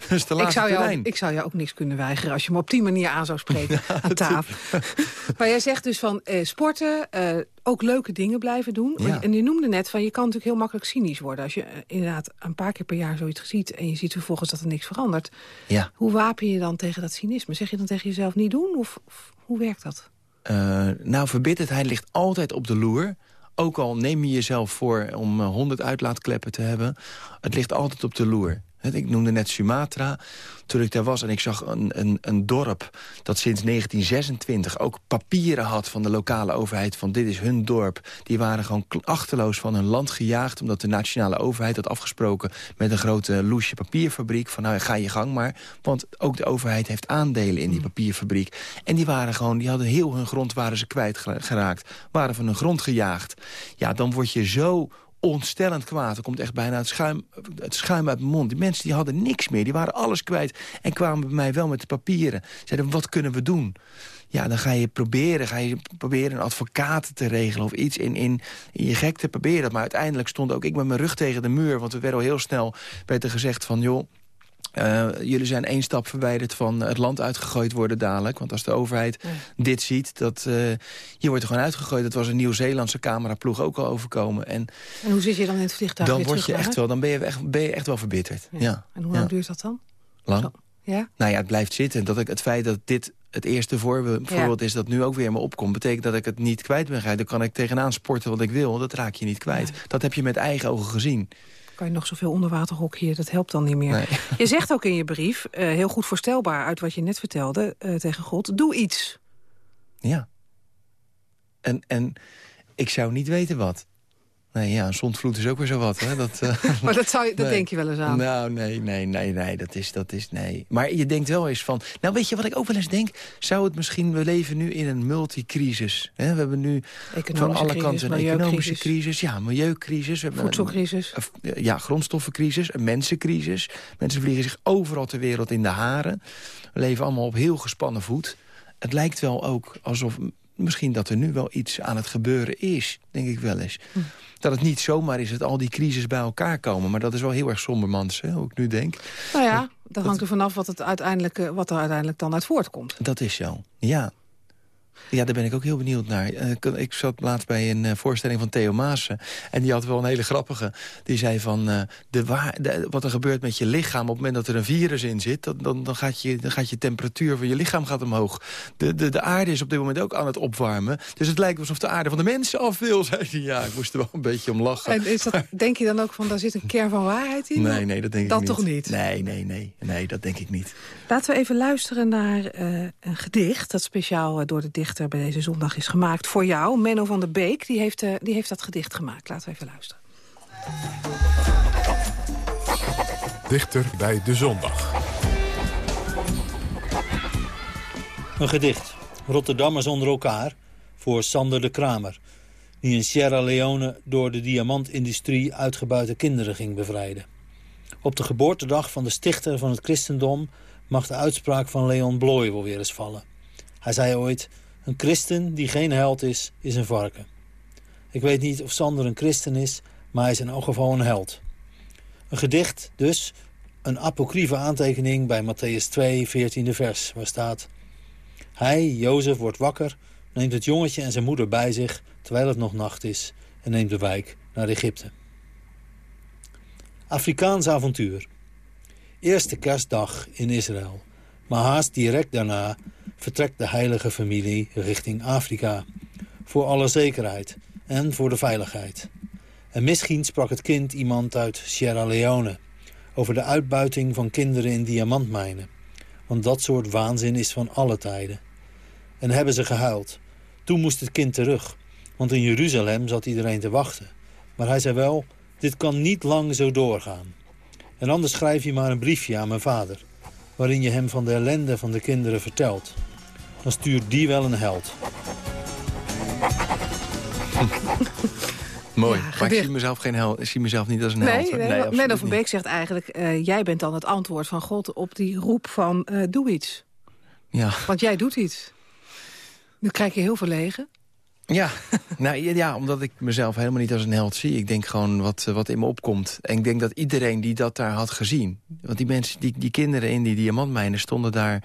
Dat is de ik laatste zou jou, tonijn. Ik zou jou ook niks kunnen weigeren als je me op die manier aan zou spreken ja, aan tafel. maar jij zegt dus van uh, sporten, uh, ook leuke dingen blijven doen. Ja. En je noemde net van je kan natuurlijk heel makkelijk cynisch worden. Als je eh, inderdaad een paar keer per jaar zoiets ziet... en je ziet vervolgens dat er niks verandert. Ja. Hoe wapen je dan tegen dat cynisme? Zeg je dan tegen jezelf niet doen? Of, hoe werkt dat? Eh, nou, verbitterdheid ligt altijd op de loer. Ook al neem je jezelf voor om eh, 100 uitlaatkleppen te hebben. Het ligt altijd op de loer. Ik noemde net Sumatra. Toen ik daar was en ik zag een, een, een dorp dat sinds 1926 ook papieren had van de lokale overheid... van dit is hun dorp. Die waren gewoon achterloos van hun land gejaagd... omdat de nationale overheid had afgesproken met een grote loesje papierfabriek... van nou, ga je gang maar. Want ook de overheid heeft aandelen in die papierfabriek. En die waren gewoon, die hadden heel hun grond waren ze kwijtgeraakt. Waren van hun grond gejaagd. Ja, dan word je zo ontstellend kwaad. Er komt echt bijna het schuim, het schuim uit mijn mond. Die mensen die hadden niks meer, die waren alles kwijt... en kwamen bij mij wel met de papieren. Zeiden, wat kunnen we doen? Ja, dan ga je proberen, ga je proberen een advocaat te regelen... of iets in, in, in je gekte proberen dat. Maar uiteindelijk stond ook ik met mijn rug tegen de muur... want we werden al heel snel werd er gezegd van... joh, eh, jullie zijn één stap verwijderd van het land uitgegooid worden dadelijk. Want als de overheid dit ziet, dat, eh, je wordt er gewoon uitgegooid. Dat was een Nieuw-Zeelandse cameraploeg ook al overkomen. En En hoe zit je dan in het vliegtuig dan word je echt wel, dan ben je echt, ben je echt wel verbitterd. Ja. En hoe lang Ja. duurt dat dan? Lang? Ja? Nou ja, het blijft zitten. Dat ik, het feit dat dit het eerste voorbe- voorbeeld is dat nu ook weer me opkomt... betekent dat ik het niet kwijt ben. Dan kan ik tegenaan sporten wat ik wil. Dat raak je niet kwijt. Dat heb je met eigen ogen gezien. Kan je nog zoveel onderwaterhokje, dat helpt dan niet meer. Je zegt ook in je brief, eh, heel goed voorstelbaar uit wat je net vertelde eh, tegen God... doe iets. Ja. En, en ik zou niet weten wat. Nee, ja, een zondvloed is ook weer zo wat. Hè? Dat, eh, Maar dat, zou je, dat nee. denk je wel eens aan. Nou, nee, nee, nee, nee, dat is, dat is, nee. Maar je denkt wel eens van... Nou, weet je wat ik ook wel eens denk? Zou het misschien... We leven nu in een multicrisis. Hè? We hebben nu van Economische alle crisis, kanten een economische crisis. Ja, milieucrisis. Voedselcrisis. een- ja, grondstoffencrisis. Een mensencrisis. Mensen vliegen zich overal ter wereld in de haren. We leven allemaal op heel gespannen voet. Het lijkt wel ook alsof... Misschien dat er nu wel iets aan het gebeuren is, denk ik wel eens. Hm. Dat het niet zomaar is dat al die crisis bij elkaar komen. Maar dat is wel heel erg sombermans, hè, hoe ik nu denk. Nou ja, dat hangt er vanaf wat, het uiteindelijk, eh, wat er uiteindelijk dan uit voortkomt. Dat is zo, ja. Ja, daar ben ik ook heel benieuwd naar. Eh, ik- zat laatst bij een eh, voorstelling van Theo Maassen. En die had wel een hele grappige. Die zei van, eh, de waar, de- wat er gebeurt met je lichaam... op het moment dat er een virus in zit... dan, dan, dan, gaat, je, dan gaat je temperatuur van je lichaam gaat omhoog. De, de, de aarde is op dit moment ook aan het opwarmen. Dus het lijkt alsof de aarde van de mensen af wil. Zei hij. Ja, ik moest er wel een beetje om lachen. En is dat, denk je dan ook van, daar zit een kern van waarheid in? Nee, nee, dat denk ik Dat niet. toch niet? Nee, nee, nee. Nee, dat denk ik niet. Laten we even luisteren naar een gedicht... dat speciaal door de dichter bij deze zondag is gemaakt voor jou. Menno van der Beek, die heeft, eh, die heeft dat gedicht gemaakt. Laten we even luisteren. Dichter bij de zondag. Een gedicht. Rotterdammers onder elkaar. Voor Sander de Kramer. Die in Sierra Leone door de diamantindustrie uitgebuite kinderen ging bevrijden. Op de geboortedag van de stichter van het christendom mag de uitspraak van Leon Bloy wel weer eens vallen. Hij zei ooit, een christen die geen held is, is een varken. Ik weet niet of Sander een christen is, maar hij is in elk geval een held. Een gedicht dus, een apocryfe aantekening bij Matthäus 2, 14e vers, waar staat... Hij, Jozef, wordt wakker, neemt het jongetje en zijn moeder bij zich... terwijl het nog nacht is, en neemt de wijk naar Egypte. Afrikaans avontuur. Eerste kerstdag in Israël. Maar haast direct daarna vertrekt de heilige familie richting Afrika. Voor alle zekerheid en voor de veiligheid. En misschien sprak het kind iemand uit Sierra Leone... over de uitbuiting van kinderen in diamantmijnen. Want dat soort waanzin is van alle tijden. En hebben ze gehuild. Toen moest het kind terug. Want in Jeruzalem zat iedereen te wachten. Maar hij zei wel, dit kan niet lang zo doorgaan. En anders schrijf je maar een briefje aan mijn vader... waarin je hem van de ellende van de kinderen vertelt. Dan stuurt die wel een held. Mooi. Ja, maar ik zie mezelf, geen hel, ik zie mezelf niet als een Nee, held. nee, Menno van. Beek zegt eigenlijk... eh, jij bent dan het antwoord van God op die roep van eh, doe iets. Ja. Want jij doet iets. Nu krijg je heel verlegen. Ja, nou, ja, omdat ik mezelf helemaal niet als een held zie. Ik denk gewoon wat, eh, wat in me opkomt. En ik denk dat iedereen die dat daar had gezien... want die mensen, die, die kinderen in die diamantmijnen stonden daar...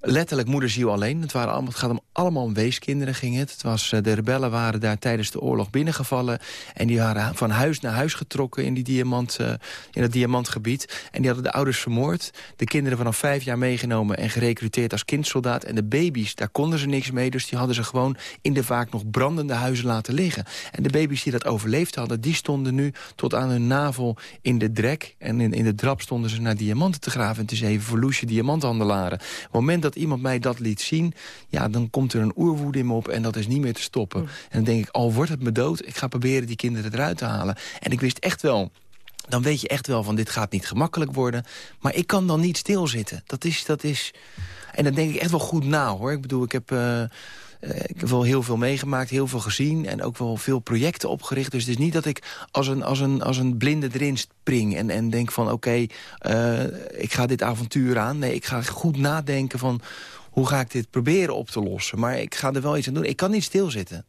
letterlijk moederziel alleen. Het, waren allemaal, het gaat om allemaal om weeskinderen, ging het. het was, de rebellen waren daar tijdens de oorlog binnengevallen... en die waren van huis naar huis getrokken in, die diamant, in het diamantgebied. En die hadden de ouders vermoord. De kinderen vanaf vijf jaar meegenomen en gerecruiteerd als kindsoldaat. En de baby's, daar konden ze niks mee. Dus die hadden ze gewoon in de vaak nog brandende huizen laten liggen. En de baby's die dat overleefd hadden, die stonden nu tot aan hun navel in de drek. En in, in de drap stonden ze naar diamanten te graven en te zeven voor loesje diamanthandelaren. Op moment dat iemand mij dat liet zien, ja, dan komt er een oerwoede in me op en dat is niet meer te stoppen. En dan denk ik, al wordt het me dood, ik ga proberen die kinderen eruit te halen. En ik wist echt wel dan weet je echt wel van dit gaat niet gemakkelijk worden. Maar ik kan dan niet stilzitten. Dat is, dat is... En dan denk ik echt wel goed na, hoor. Ik bedoel, ik heb... Uh, ik heb wel heel veel meegemaakt, heel veel gezien... en ook wel veel projecten opgericht. Dus het is niet dat ik als een, als een, als een blinde erin spring... en, en denk van oké, uh, ik ga dit avontuur aan. Nee, ik ga goed nadenken van hoe ga ik dit proberen op te lossen. Maar ik ga er wel iets aan doen. Ik kan niet stilzitten.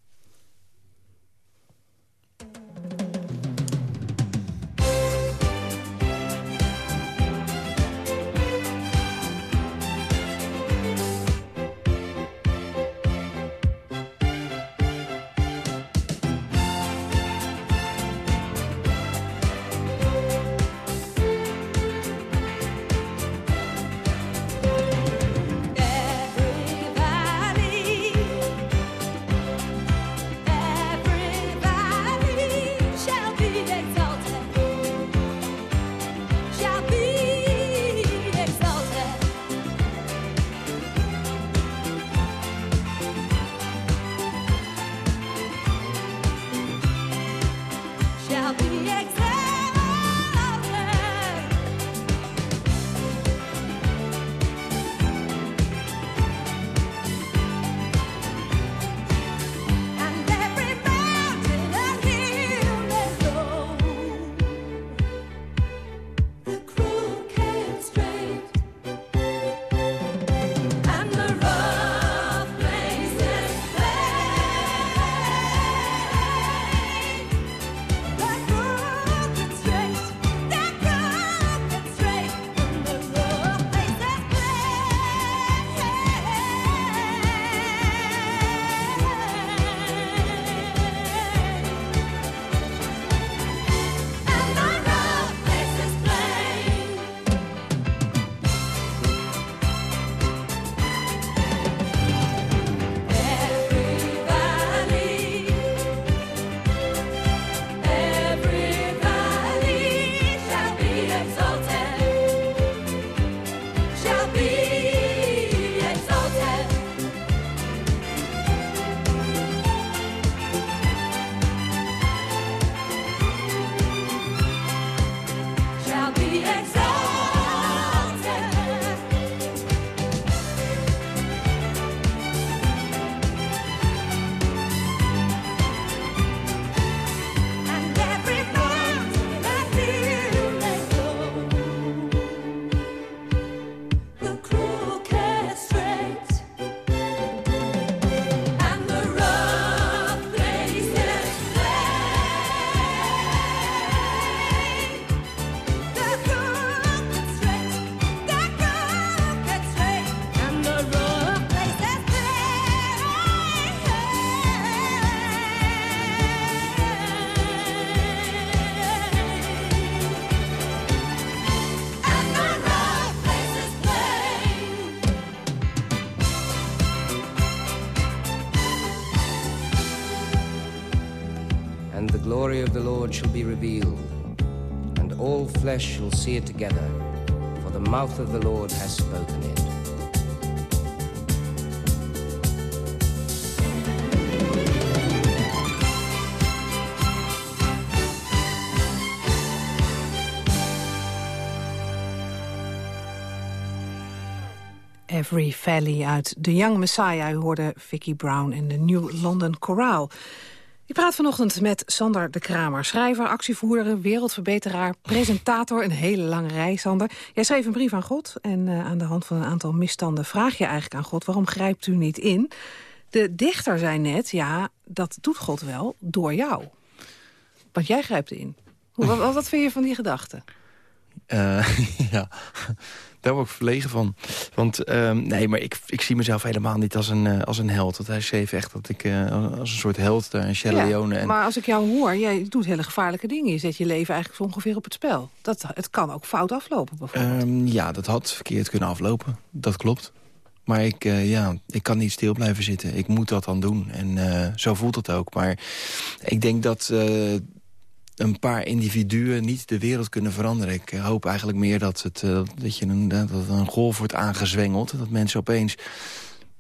Flesh shall see it together, for the mouth of the Lord has spoken it. Every Valley uit The Young Messiah. U hoorde Vicky Brown in de New London Chorale. Ik praat vanochtend met Sander de Kramer. Schrijver, actievoerder, wereldverbeteraar, presentator. Een hele lange rij, Sander. Jij schreef een brief aan God. En uh, aan de hand van een aantal misstanden vraag je eigenlijk aan God... waarom grijpt u niet in? De dichter zei net, ja, dat doet God wel door jou. Want jij grijpt in. Wat, wat vind je van die gedachte? Uh, ja, daar word ik verlegen van. Want ehm, nee, maar ik, ik zie mezelf helemaal niet als een, eh, als een held. Want hij schreef echt dat ik uh, als een soort held daar in Sierra Leone... En... Maar als ik jou hoor, jij doet hele gevaarlijke dingen. Je zet je leven eigenlijk zo ongeveer op het spel. Dat, het kan ook fout aflopen bijvoorbeeld. Um, ja, dat had verkeerd kunnen aflopen. Dat klopt. Maar ik, uh, ja, ik kan niet stil blijven zitten. Ik moet dat dan doen. En uh, zo voelt het ook. Maar ik denk dat uh, een paar individuen niet de wereld kunnen veranderen. Ik hoop eigenlijk meer dat, het, dat, je een, dat een golf wordt aangezwengeld. Dat mensen opeens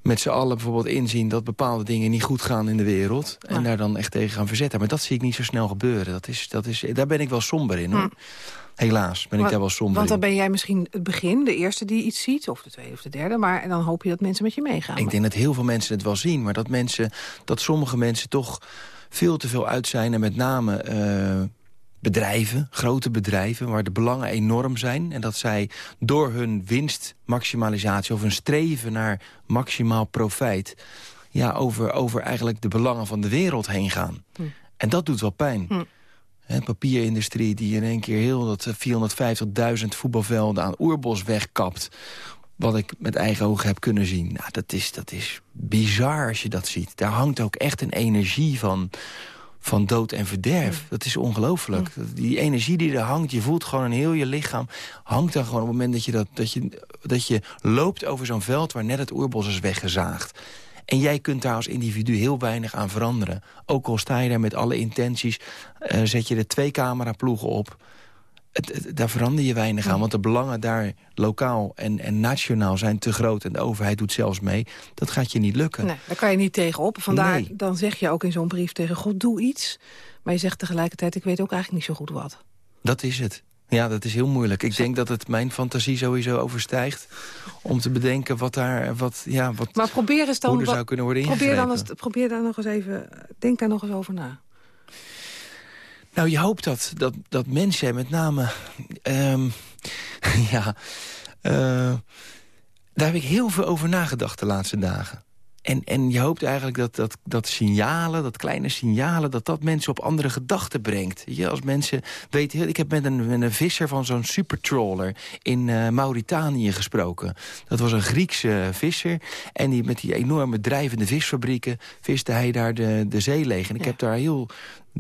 met z'n allen bijvoorbeeld inzien... dat bepaalde dingen niet goed gaan in de wereld. En daar dan echt tegen gaan verzetten. Maar dat zie ik niet zo snel gebeuren. Dat is, dat is, daar ben ik wel somber in. Hoor. Hm. Helaas ben ik daar wel somber Want dan ben jij misschien het begin, de eerste die iets ziet... of de tweede of de derde, maar en dan hoop je dat mensen met je meegaan. Ik denk dat heel veel mensen het wel zien... maar dat, mensen, dat sommige mensen toch veel te veel uit zijn... en met name uh, bedrijven, grote bedrijven... waar de belangen enorm zijn... en dat zij door hun winstmaximalisatie... of een streven naar maximaal profijt... Ja, over, over eigenlijk de belangen van de wereld heen gaan. Hm. En dat doet wel pijn. Hm. He, papierindustrie die in één keer heel dat 450.000 voetbalvelden aan oerbos wegkapt. Wat ik met eigen ogen heb kunnen zien. Nou, dat is, dat is bizar als je dat ziet. Daar hangt ook echt een energie van, van dood en verderf. Dat is ongelooflijk. Die energie die er hangt, je voelt gewoon in heel je lichaam... hangt dan gewoon op het moment dat je, dat, dat je, dat je loopt over zo'n veld... waar net het oerbos is weggezaagd. En jij kunt daar als individu heel weinig aan veranderen. Ook al sta je daar met alle intenties, uh, zet je er twee cameraploegen op. Het, het, daar verander je weinig aan, want de belangen daar lokaal en, en nationaal zijn te groot... en de overheid doet zelfs mee, dat gaat je niet lukken. Nee, daar kan je niet tegenop. Vandaar, nee. dan zeg je ook in zo'n brief tegen God, doe iets. Maar je zegt tegelijkertijd, ik weet ook eigenlijk niet zo goed wat. Dat is het. Ja, dat is heel moeilijk. Ik denk dat het mijn fantasie sowieso overstijgt... om te bedenken wat daar, wat, ja, wat, maar probeer eens dan, hoe er zou kunnen worden probeer dan eens, probeer daar nog eens even, denk daar nog eens over na. Nou, je hoopt dat, dat, dat mensen met name... Um, ja, uh, daar heb ik heel veel over nagedacht de laatste dagen. En, en je hoopt eigenlijk dat, dat, dat signalen, dat kleine signalen... dat dat mensen op andere gedachten brengt. Je, als mensen weten... Ik heb met een, met een visser van zo'n supertrawler in uh, Mauritanië gesproken. Dat was een Griekse visser. En die, met die enorme drijvende visfabrieken... viste hij daar de, de zee leeg. En ik ja. heb daar heel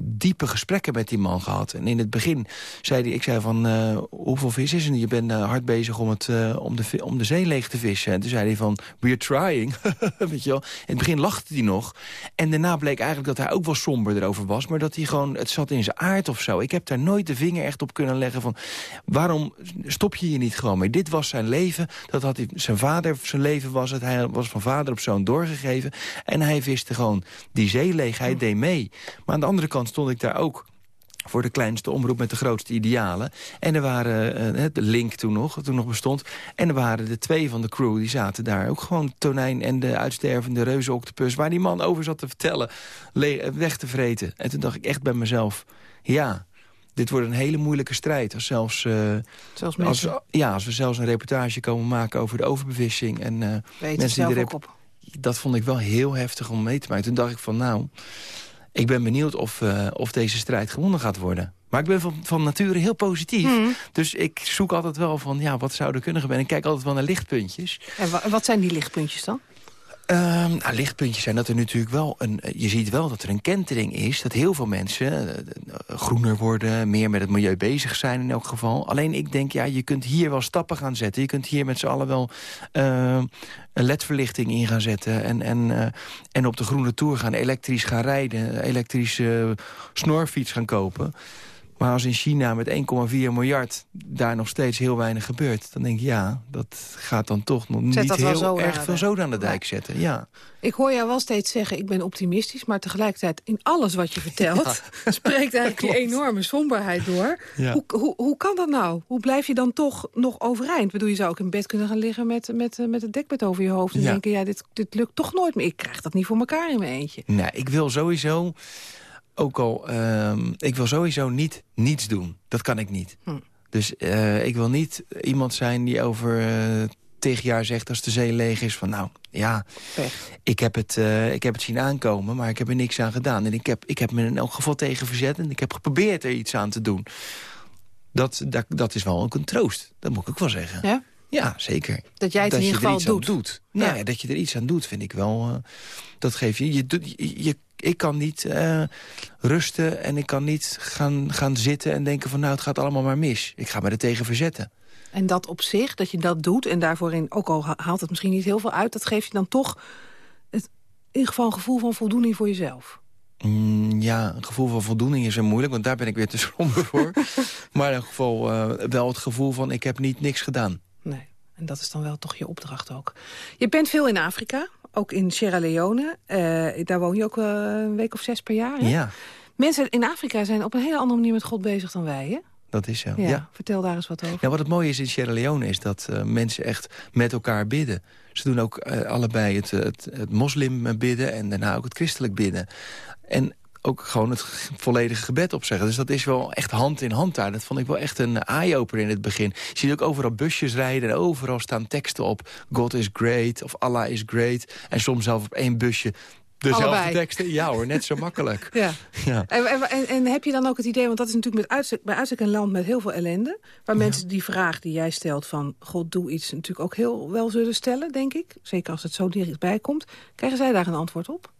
diepe gesprekken met die man gehad. En in het begin zei hij, ik zei van, uh, hoeveel vis is er? Je bent uh, hard bezig om, het, uh, om, de, om de zee leeg te vissen. En toen zei hij van, we're trying. Weet je wel? In het begin lachte hij nog. En daarna bleek eigenlijk dat hij ook wel somber erover was. Maar dat hij gewoon, het zat in zijn aard of zo. Ik heb daar nooit de vinger echt op kunnen leggen van... waarom stop je je niet gewoon mee? Dit was zijn leven. Dat had hij, zijn vader, zijn leven was het. Hij was van vader op zoon doorgegeven. En hij viste gewoon die zee leeg. Hij deed mee. Maar aan de andere kant stond ik daar ook voor de kleinste omroep met de grootste idealen. En er waren, uh, de link toen nog, toen nog bestond. En er waren de twee van de crew, die zaten daar. Ook gewoon Tonijn en de uitstervende reuzenoctopus... waar die man over zat te vertellen, weg te vreten. En toen dacht ik echt bij mezelf, ja... Dit wordt een hele moeilijke strijd. Als zelfs, uh, zelfs als, ja, als we zelfs een reportage komen maken over de overbevissing. En uh, mensen die op. Dat vond ik wel heel heftig om mee te maken. Toen dacht ik van nou... Ik ben benieuwd of, uh, of deze strijd gewonnen gaat worden. Maar ik ben van, van nature heel positief. Mm. Dus ik zoek altijd wel van, ja, wat zou er kunnen gebeuren? En ik kijk altijd wel naar lichtpuntjes. En wa wat zijn die lichtpuntjes dan? Uh, nou, lichtpuntjes zijn dat er natuurlijk wel een... Je ziet wel dat er een kentering is. Dat heel veel mensen uh, groener worden. Meer met het milieu bezig zijn in elk geval. Alleen ik denk, ja, je kunt hier wel stappen gaan zetten. Je kunt hier met z'n allen wel uh, een ledverlichting in gaan zetten. En, en, en op de groene tour gaan. Elektrisch gaan rijden. Elektrische snorfiets gaan kopen. Maar als in China met 1,4 miljard daar nog steeds heel weinig gebeurt... dan denk ik, ja, dat gaat dan toch nog Zet niet heel erg veel zoden aan de dijk ja. zetten. Ja. Ik hoor jou wel steeds zeggen, ik ben optimistisch... maar tegelijkertijd in alles wat je vertelt... Ja. spreekt eigenlijk die enorme somberheid door. Ja. Hoe, hoe, hoe kan dat nou? Hoe blijf je dan toch nog overeind? Ik bedoel, je zou ook in bed kunnen gaan liggen met, met, met het dekbed over je hoofd... en denken, ja, dit, dit lukt toch nooit meer. Ik krijg dat niet voor elkaar in mijn eentje. Nee, ik wil sowieso ook al, uh, ik wil sowieso niet niets doen. Dat kan ik niet. Hm. Dus uh, ik wil niet iemand zijn die over uh, tig jaar zegt als de zee leeg is... van nou, ja, ik heb, het, uh, ik heb het zien aankomen, maar ik heb er niks aan gedaan. En ik heb, ik heb me in elk geval tegen verzet en ik heb geprobeerd er iets aan te doen. Dat, dat, dat is wel ook een troost, dat moet ik ook wel zeggen. Ja? Ja, zeker. Dat jij het in ieder er geval iets aan doet. doet. Nou, ja, dat je er iets aan doet, vind ik wel. eh, dat geef je. je, je- ik kan niet eh, rusten en ik kan niet gaan, gaan zitten en denken van... nou, het gaat allemaal maar mis. Ik ga me er tegen verzetten. En dat op zich, dat je dat doet... en daarvoor in, ook al ha- haalt het misschien niet heel veel uit... dat geeft je dan toch het, in ieder geval een gevoel van voldoening voor jezelf. Mm, ja, een gevoel van voldoening is er moeilijk, want daar ben ik weer te somber voor. maar in ieder geval eh, wel het gevoel van ik heb niet niks gedaan. Nee, en dat is dan wel toch je opdracht ook. Je bent veel in Afrika, ook in Sierra Leone. Eh, daar woon je ook eh, een week of zes per jaar, hè? Ja, Mensen in Afrika zijn op een hele andere manier met God bezig dan wij, hè? dat is zo. Ja, ja. vertel daar eens wat over. Ja, wat het mooie is in Sierra Leone is dat eh, mensen echt met elkaar bidden. Ze doen ook allebei het, het, het moslim bidden en daarna ook het christelijk bidden. En ook gewoon het volledige gebed opzeggen. Dus dat is wel echt hand in hand daar. Dat vond ik wel echt een eye-opener in het begin. Je ziet ook overal busjes rijden en overal staan teksten op. God is great of Allah is great. En soms zelf op één busje dezelfde Allebei. teksten. Ja hoor, net zo makkelijk. Ja. Ja. En, en, en, heb je dan ook het idee, want dat is natuurlijk met uitstek, bij uitstek een land met heel veel ellende... waar mensen die vraag die jij stelt van God doe iets natuurlijk ook heel wel zullen stellen, denk ik. Zeker als het zo dichtbij komt. Krijgen zij daar een antwoord op?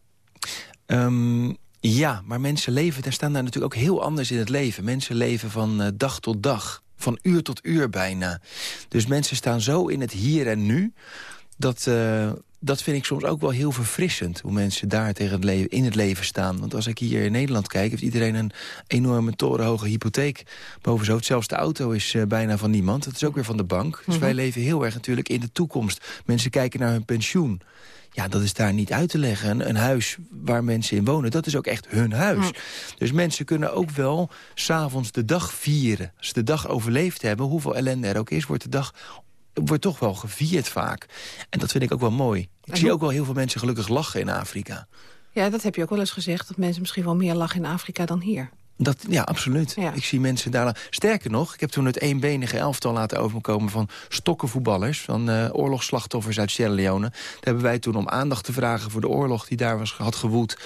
Ehm, ja, maar mensen leven, daar staan daar natuurlijk ook heel anders in het leven. Mensen leven van eh, dag tot dag, van uur tot uur bijna. Dus mensen staan zo in het hier en nu... dat, eh, dat vind ik soms ook wel heel verfrissend... hoe mensen daar tegen het leven, in het leven staan. Want als ik hier in Nederland kijk... heeft iedereen een enorme torenhoge hypotheek boven zijn hoofd. Zelfs de auto is eh, bijna van niemand. Dat is ook weer van de bank. Dus Mhm. wij leven heel erg natuurlijk in de toekomst. Mensen kijken naar hun pensioen. Ja, dat is daar niet uit te leggen. Een, een huis waar mensen in wonen, dat is ook echt hun huis. Dus mensen kunnen ook wel s'avonds de dag vieren. Als ze de dag overleefd hebben, hoeveel ellende er ook is... wordt de dag wordt toch wel gevierd vaak. En dat vind ik ook wel mooi. Ik En zie ook wel heel veel mensen gelukkig lachen in Afrika. Ja, dat heb je ook wel eens gezegd, dat mensen misschien wel meer lachen in Afrika dan hier. Dat, ja, absoluut. Ik zie mensen daar... Sterker nog, ik heb toen het eenbenige elftal laten overkomen... van stokkenvoetballers, van eh, oorlogsslachtoffers uit Sierra Leone. Daar hebben wij toen om aandacht te vragen voor de oorlog die daar was, had gewoed...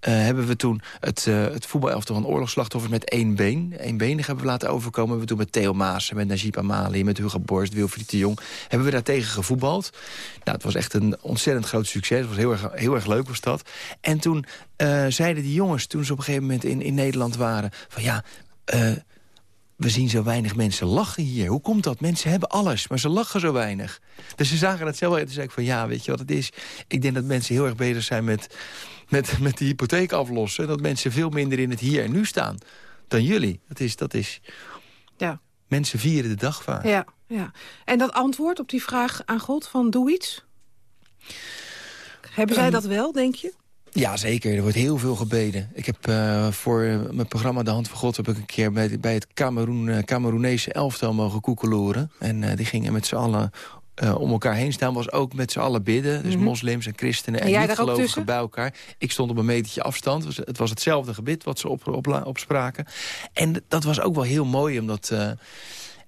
eh, hebben we toen het, eh het voetbalelftal van oorlogsslachtoffers met één been. Eenbenig hebben we laten overkomen. We toen met Theo Maassen, met Najib Amali, met Hugo Borst, Wilfried de Jong... hebben we daar tegen gevoetbald. Nou, het was echt een ontzettend groot succes. Het was heel erg, heel erg leuk was dat. En toen eh, zeiden die jongens, toen ze op een gegeven moment in, in Nederland waren... van ja, we zien zo weinig mensen lachen hier. Hoe komt dat? Mensen hebben alles, maar ze lachen zo weinig. Dus ze zagen het zelf en toen zei ik van ja, weet je wat het is? Ik denk dat mensen heel erg bezig zijn met, met, met de hypotheek aflossen. Dat mensen veel minder in het hier en nu staan dan jullie. Dat is, dat is... Ja. Mensen vieren de dag vaak. Ja, ja. En dat antwoord op die vraag aan God van doe iets? Hebben zij Ehm, dat wel, denk je? Ja, zeker. Er wordt heel veel gebeden. Ik heb eh, voor mijn programma De Hand van God... heb ik een keer bij, bij het Cameroen, eh, Cameroenese elftal mogen koekeloeren. En eh, die gingen met z'n allen om elkaar heen staan. Was ook met z'n allen bidden. Dus Mhm. moslims en christenen En niet-gelovigen bij elkaar. Ik stond op een metertje afstand. Het was, het was hetzelfde gebed wat ze op, op, opspraken. En dat was ook wel heel mooi, omdat...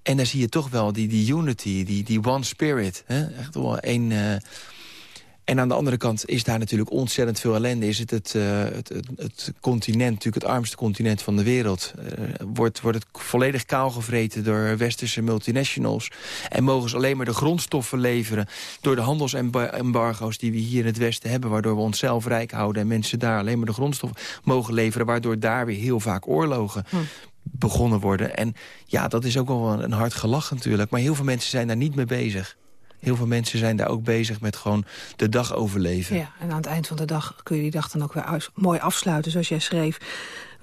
en dan zie je toch wel die, die unity, die, die one spirit. Hè? Echt wel één... en aan de andere kant is daar natuurlijk ontzettend veel ellende. Is het het, eh, het, het, het continent, natuurlijk het armste continent van de wereld... eh, wordt, wordt het volledig kaalgevreten door westerse multinationals... en mogen ze alleen maar de grondstoffen leveren... door de handelsembargo's die we hier in het Westen hebben... waardoor we onszelf rijk houden en mensen daar alleen maar de grondstoffen mogen leveren... waardoor daar weer heel vaak oorlogen begonnen worden. En ja, dat is ook wel een, een hard gelach natuurlijk. Maar heel veel mensen zijn daar niet mee bezig. Heel veel mensen zijn daar ook bezig met gewoon de dag overleven. Ja, en aan het eind van de dag kun je die dag dan ook weer mooi afsluiten, zoals jij schreef.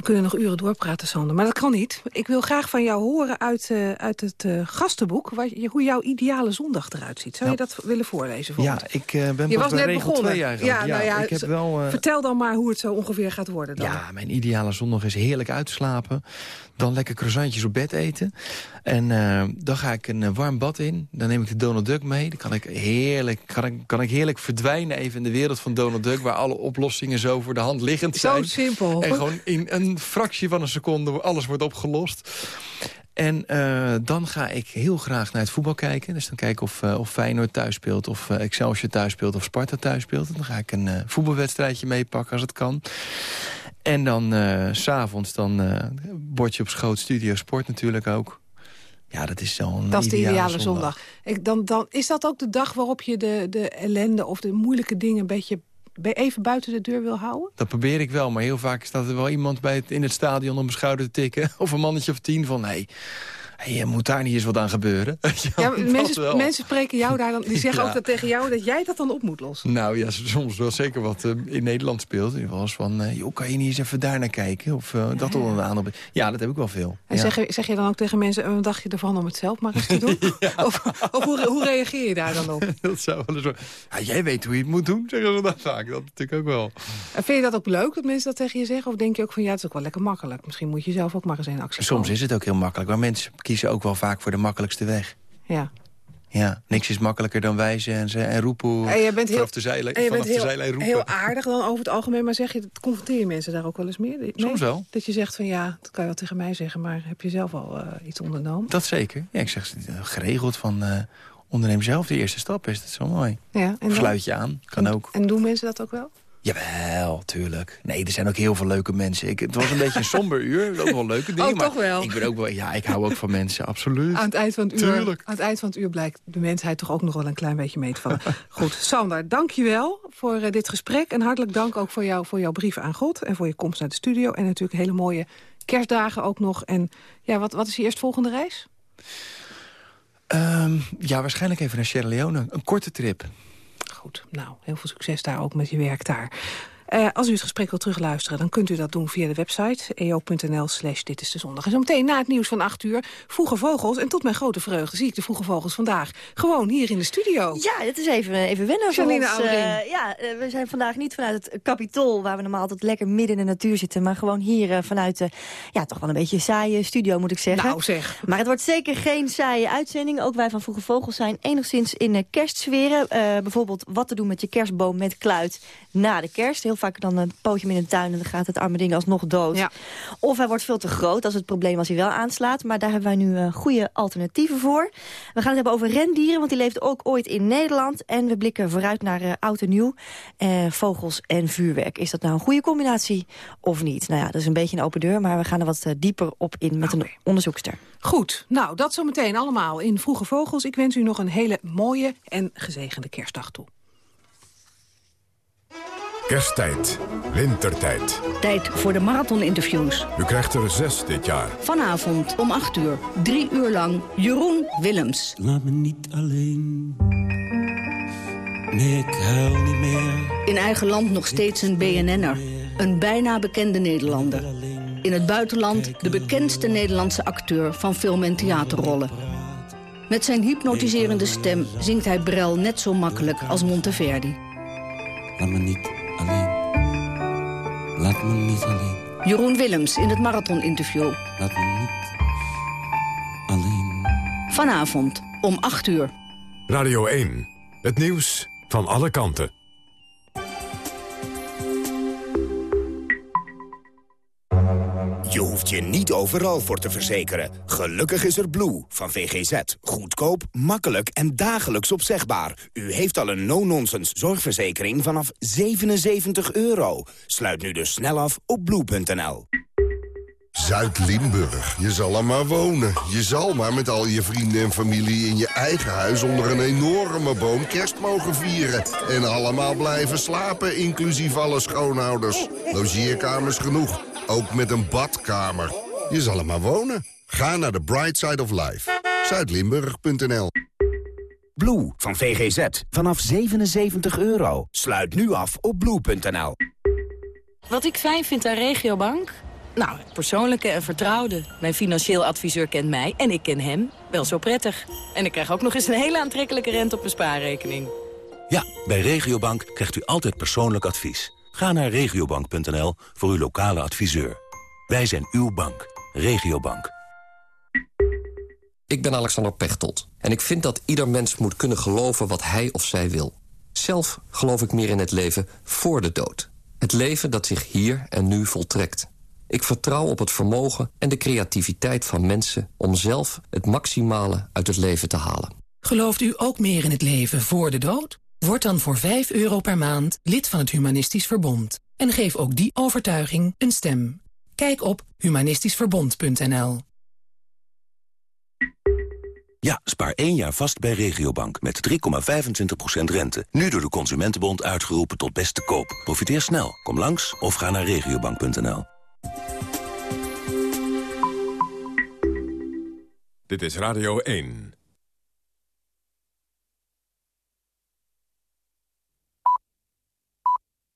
We kunnen nog uren doorpraten, Sander, maar dat kan niet. Ik wil graag van jou horen uit, eh, uit het eh, gastenboek... Hoe jouw ideale zondag eruit ziet. Zou je dat willen voorlezen voor Ja, ons? ik eh, ben Je pas was net begonnen. 2 eigenlijk. Ja, nou ja, ik heb wel... Vertel dan maar hoe het zo ongeveer gaat worden dan. Ja, mijn ideale zondag is heerlijk uitslapen. Dan lekker croissantjes op bed eten. En dan ga ik een warm bad in. Dan neem ik de Donald Duck mee. Dan kan ik, heerlijk, kan, ik, kan ik heerlijk verdwijnen even in de wereld van Donald Duck... waar alle oplossingen zo voor de hand liggend Zo zijn. simpel. En gewoon in een fractie van een seconde alles wordt opgelost. En eh, dan ga ik heel graag naar het voetbal kijken. Dus dan kijk ik of, eh, of Feyenoord thuis speelt, of eh, Excelsior thuis speelt... of Sparta thuis speelt. En dan ga ik een voetbalwedstrijdje meepakken als het kan. En dan s s'avonds dan bordje op schoot, studio sport natuurlijk ook. Ja, dat is zo'n Dat is de ideale zondag. Ik, dan, dan is dat ook de dag waarop je de, de ellende of de moeilijke dingen... een beetje even buiten de deur wil houden? Dat probeer ik wel, maar heel vaak staat er wel iemand bij het, in het stadion... om mijn schouder te tikken, of een mannetje of tien van... nee, moet daar niet eens wat aan gebeuren? Ja, mensen, mensen, spreken jou daar dan, die zeggen ook dat tegen jou dat jij dat dan op moet lossen. Nou ja, soms wel zeker wat uh, in Nederland speelt. In was van, uh, joh, kan je niet eens even daar naar kijken? Of uh, dat ja. aan op. Ja, dat heb ik wel veel. En zeg, je, zeg je dan ook tegen mensen, wat dacht je ervan om het zelf maar eens te doen? of, of hoe, hoe, reageer je daar dan op? dat zou wel eens ja, Jij weet hoe je het moet doen, zeggen ze dat vaak. Dat natuurlijk ook wel. En vind je dat ook leuk, dat mensen dat tegen je zeggen? Of denk je ook van, ja, het is ook wel lekker makkelijk. Misschien moet je zelf ook maar eens in actie Soms is het ook heel makkelijk, maar mensen kiezen ook wel vaak voor de makkelijkste weg. Ja. Ja, niks is makkelijker dan wijzen en, ze, en roepen en je bent heel, vanaf de zijlijn, en je bent heel, roepen. heel aardig dan over het algemeen, maar zeg je, confronteer je mensen daar ook wel eens meer? Nee? Soms wel. Dat je zegt van ja, dat kan je wel tegen mij zeggen, maar heb je zelf al uh, iets ondernomen? Dat zeker. Ja, ik zeg geregeld van uh, onderneem zelf de eerste stap is, dat zo mooi. Ja, en Sluit je aan, kan en, ook. En doen mensen dat ook wel? Jawel, tuurlijk. Nee, er zijn ook heel veel leuke mensen. Ik, het was een beetje een somber uur. Ook wel leuke dingen. Oh, toch wel? Ik ben ook wel, ja, ik hou ook van mensen, absoluut. Aan het, eind van het, uur, aan het eind van het uur blijkt de mensheid toch ook nog wel een klein beetje mee te vallen. Goed, Sander, dank je wel voor uh, dit gesprek. En hartelijk dank ook voor, jou, voor jouw brief aan God. En voor je komst naar de studio. En natuurlijk hele mooie kerstdagen ook nog. En ja, wat, wat is je eerstvolgende reis? Um, ja, waarschijnlijk even naar Sierra Leone. Een korte trip. Goed, nou, heel veel succes daar ook met je werk daar. Uh, als u het gesprek wilt terugluisteren, dan kunt u dat doen via de website eo.nl slash dit is de zondag. En zo meteen na het nieuws van 8 uur, Vroege Vogels. En tot mijn grote vreugde zie ik de Vroege Vogels vandaag gewoon hier in de studio. Ja, het is even, even wennen Janine voor ons. Uh, ja, uh, we zijn vandaag niet vanuit het Capitool, waar we normaal altijd lekker midden in de natuur zitten. Maar gewoon hier vanuit de, ja, toch wel een beetje saaie studio, moet ik zeggen. Nou zeg. Maar het wordt zeker geen saaie uitzending. Ook wij van Vroege Vogels zijn enigszins in kerstsferen. bijvoorbeeld wat te doen met je kerstboom met kluit na de kerst. Heel vaak dan een pootje in de tuin en dan gaat het arme ding alsnog dood. Ja. Of hij wordt veel te groot, dat is het probleem als hij wel aanslaat. Maar daar hebben wij nu uh, goede alternatieven voor. We gaan het hebben over rendieren, want die leefden ook ooit in Nederland. En we blikken vooruit naar uh, oud en nieuw. Uh, vogels en vuurwerk. Is dat nou een goede combinatie of niet? Nou ja, dat is een beetje een open deur, maar we gaan er wat dieper op in met okay. een onderzoekster. Goed, nou dat zometeen allemaal in Vroege Vogels. Ik wens u nog een hele mooie en gezegende kerstdag toe. Kersttijd, wintertijd. Tijd voor de marathoninterviews. U krijgt er zes dit jaar. Vanavond om 8 uur, drie uur lang, Jeroen Willems. Laat me niet alleen. Nee, ik huil niet meer. In eigen land nog steeds een BNN'er. Een bijna bekende Nederlander. In het buitenland de bekendste Nederlandse acteur van film- en theaterrollen. Met zijn hypnotiserende stem zingt hij Brel net zo makkelijk als Monteverdi. Laat me niet alleen. Laat me niet alleen. Jeroen Willems in het marathoninterview. Laat me niet alleen. Vanavond om 8 uur. Radio 1. Het nieuws van alle kanten. Je hoeft je niet overal voor te verzekeren. Gelukkig is er Blue van VGZ. Goedkoop, makkelijk en dagelijks opzegbaar. U heeft al een no-nonsense zorgverzekering vanaf 77 euro. Sluit nu dus snel af op blue.nl. Zuid-Limburg. Je zal er maar wonen. Je zal maar met al je vrienden en familie in je eigen huis... onder een enorme boom kerst mogen vieren. En allemaal blijven slapen, inclusief alle schoonouders. Logeerkamers genoeg. Ook met een badkamer. Je zal er maar wonen. Ga naar de Bright Side of Life. Zuidlimburg.nl Blue van VGZ. Vanaf 77 euro. Sluit nu af op blue.nl. Wat ik fijn vind aan Regiobank? Nou, het persoonlijke en vertrouwde. Mijn financieel adviseur kent mij en ik ken hem wel zo prettig. En ik krijg ook nog eens een hele aantrekkelijke rente op mijn spaarrekening. Ja, bij Regiobank krijgt u altijd persoonlijk advies. Ga naar regiobank.nl voor uw lokale adviseur. Wij zijn uw bank. Regiobank. Ik ben Alexander Pechtold. En ik vind dat ieder mens moet kunnen geloven wat hij of zij wil. Zelf geloof ik meer in het leven voor de dood. Het leven dat zich hier en nu voltrekt. Ik vertrouw op het vermogen en de creativiteit van mensen... om zelf het maximale uit het leven te halen. Gelooft u ook meer in het leven voor de dood? Word dan voor 5 euro per maand lid van het Humanistisch Verbond. En geef ook die overtuiging een stem. Kijk op humanistischverbond.nl Ja, spaar één jaar vast bij Regiobank met 3,25% rente. Nu door de Consumentenbond uitgeroepen tot beste koop. Profiteer snel. Kom langs of ga naar regiobank.nl. Dit is Radio 1.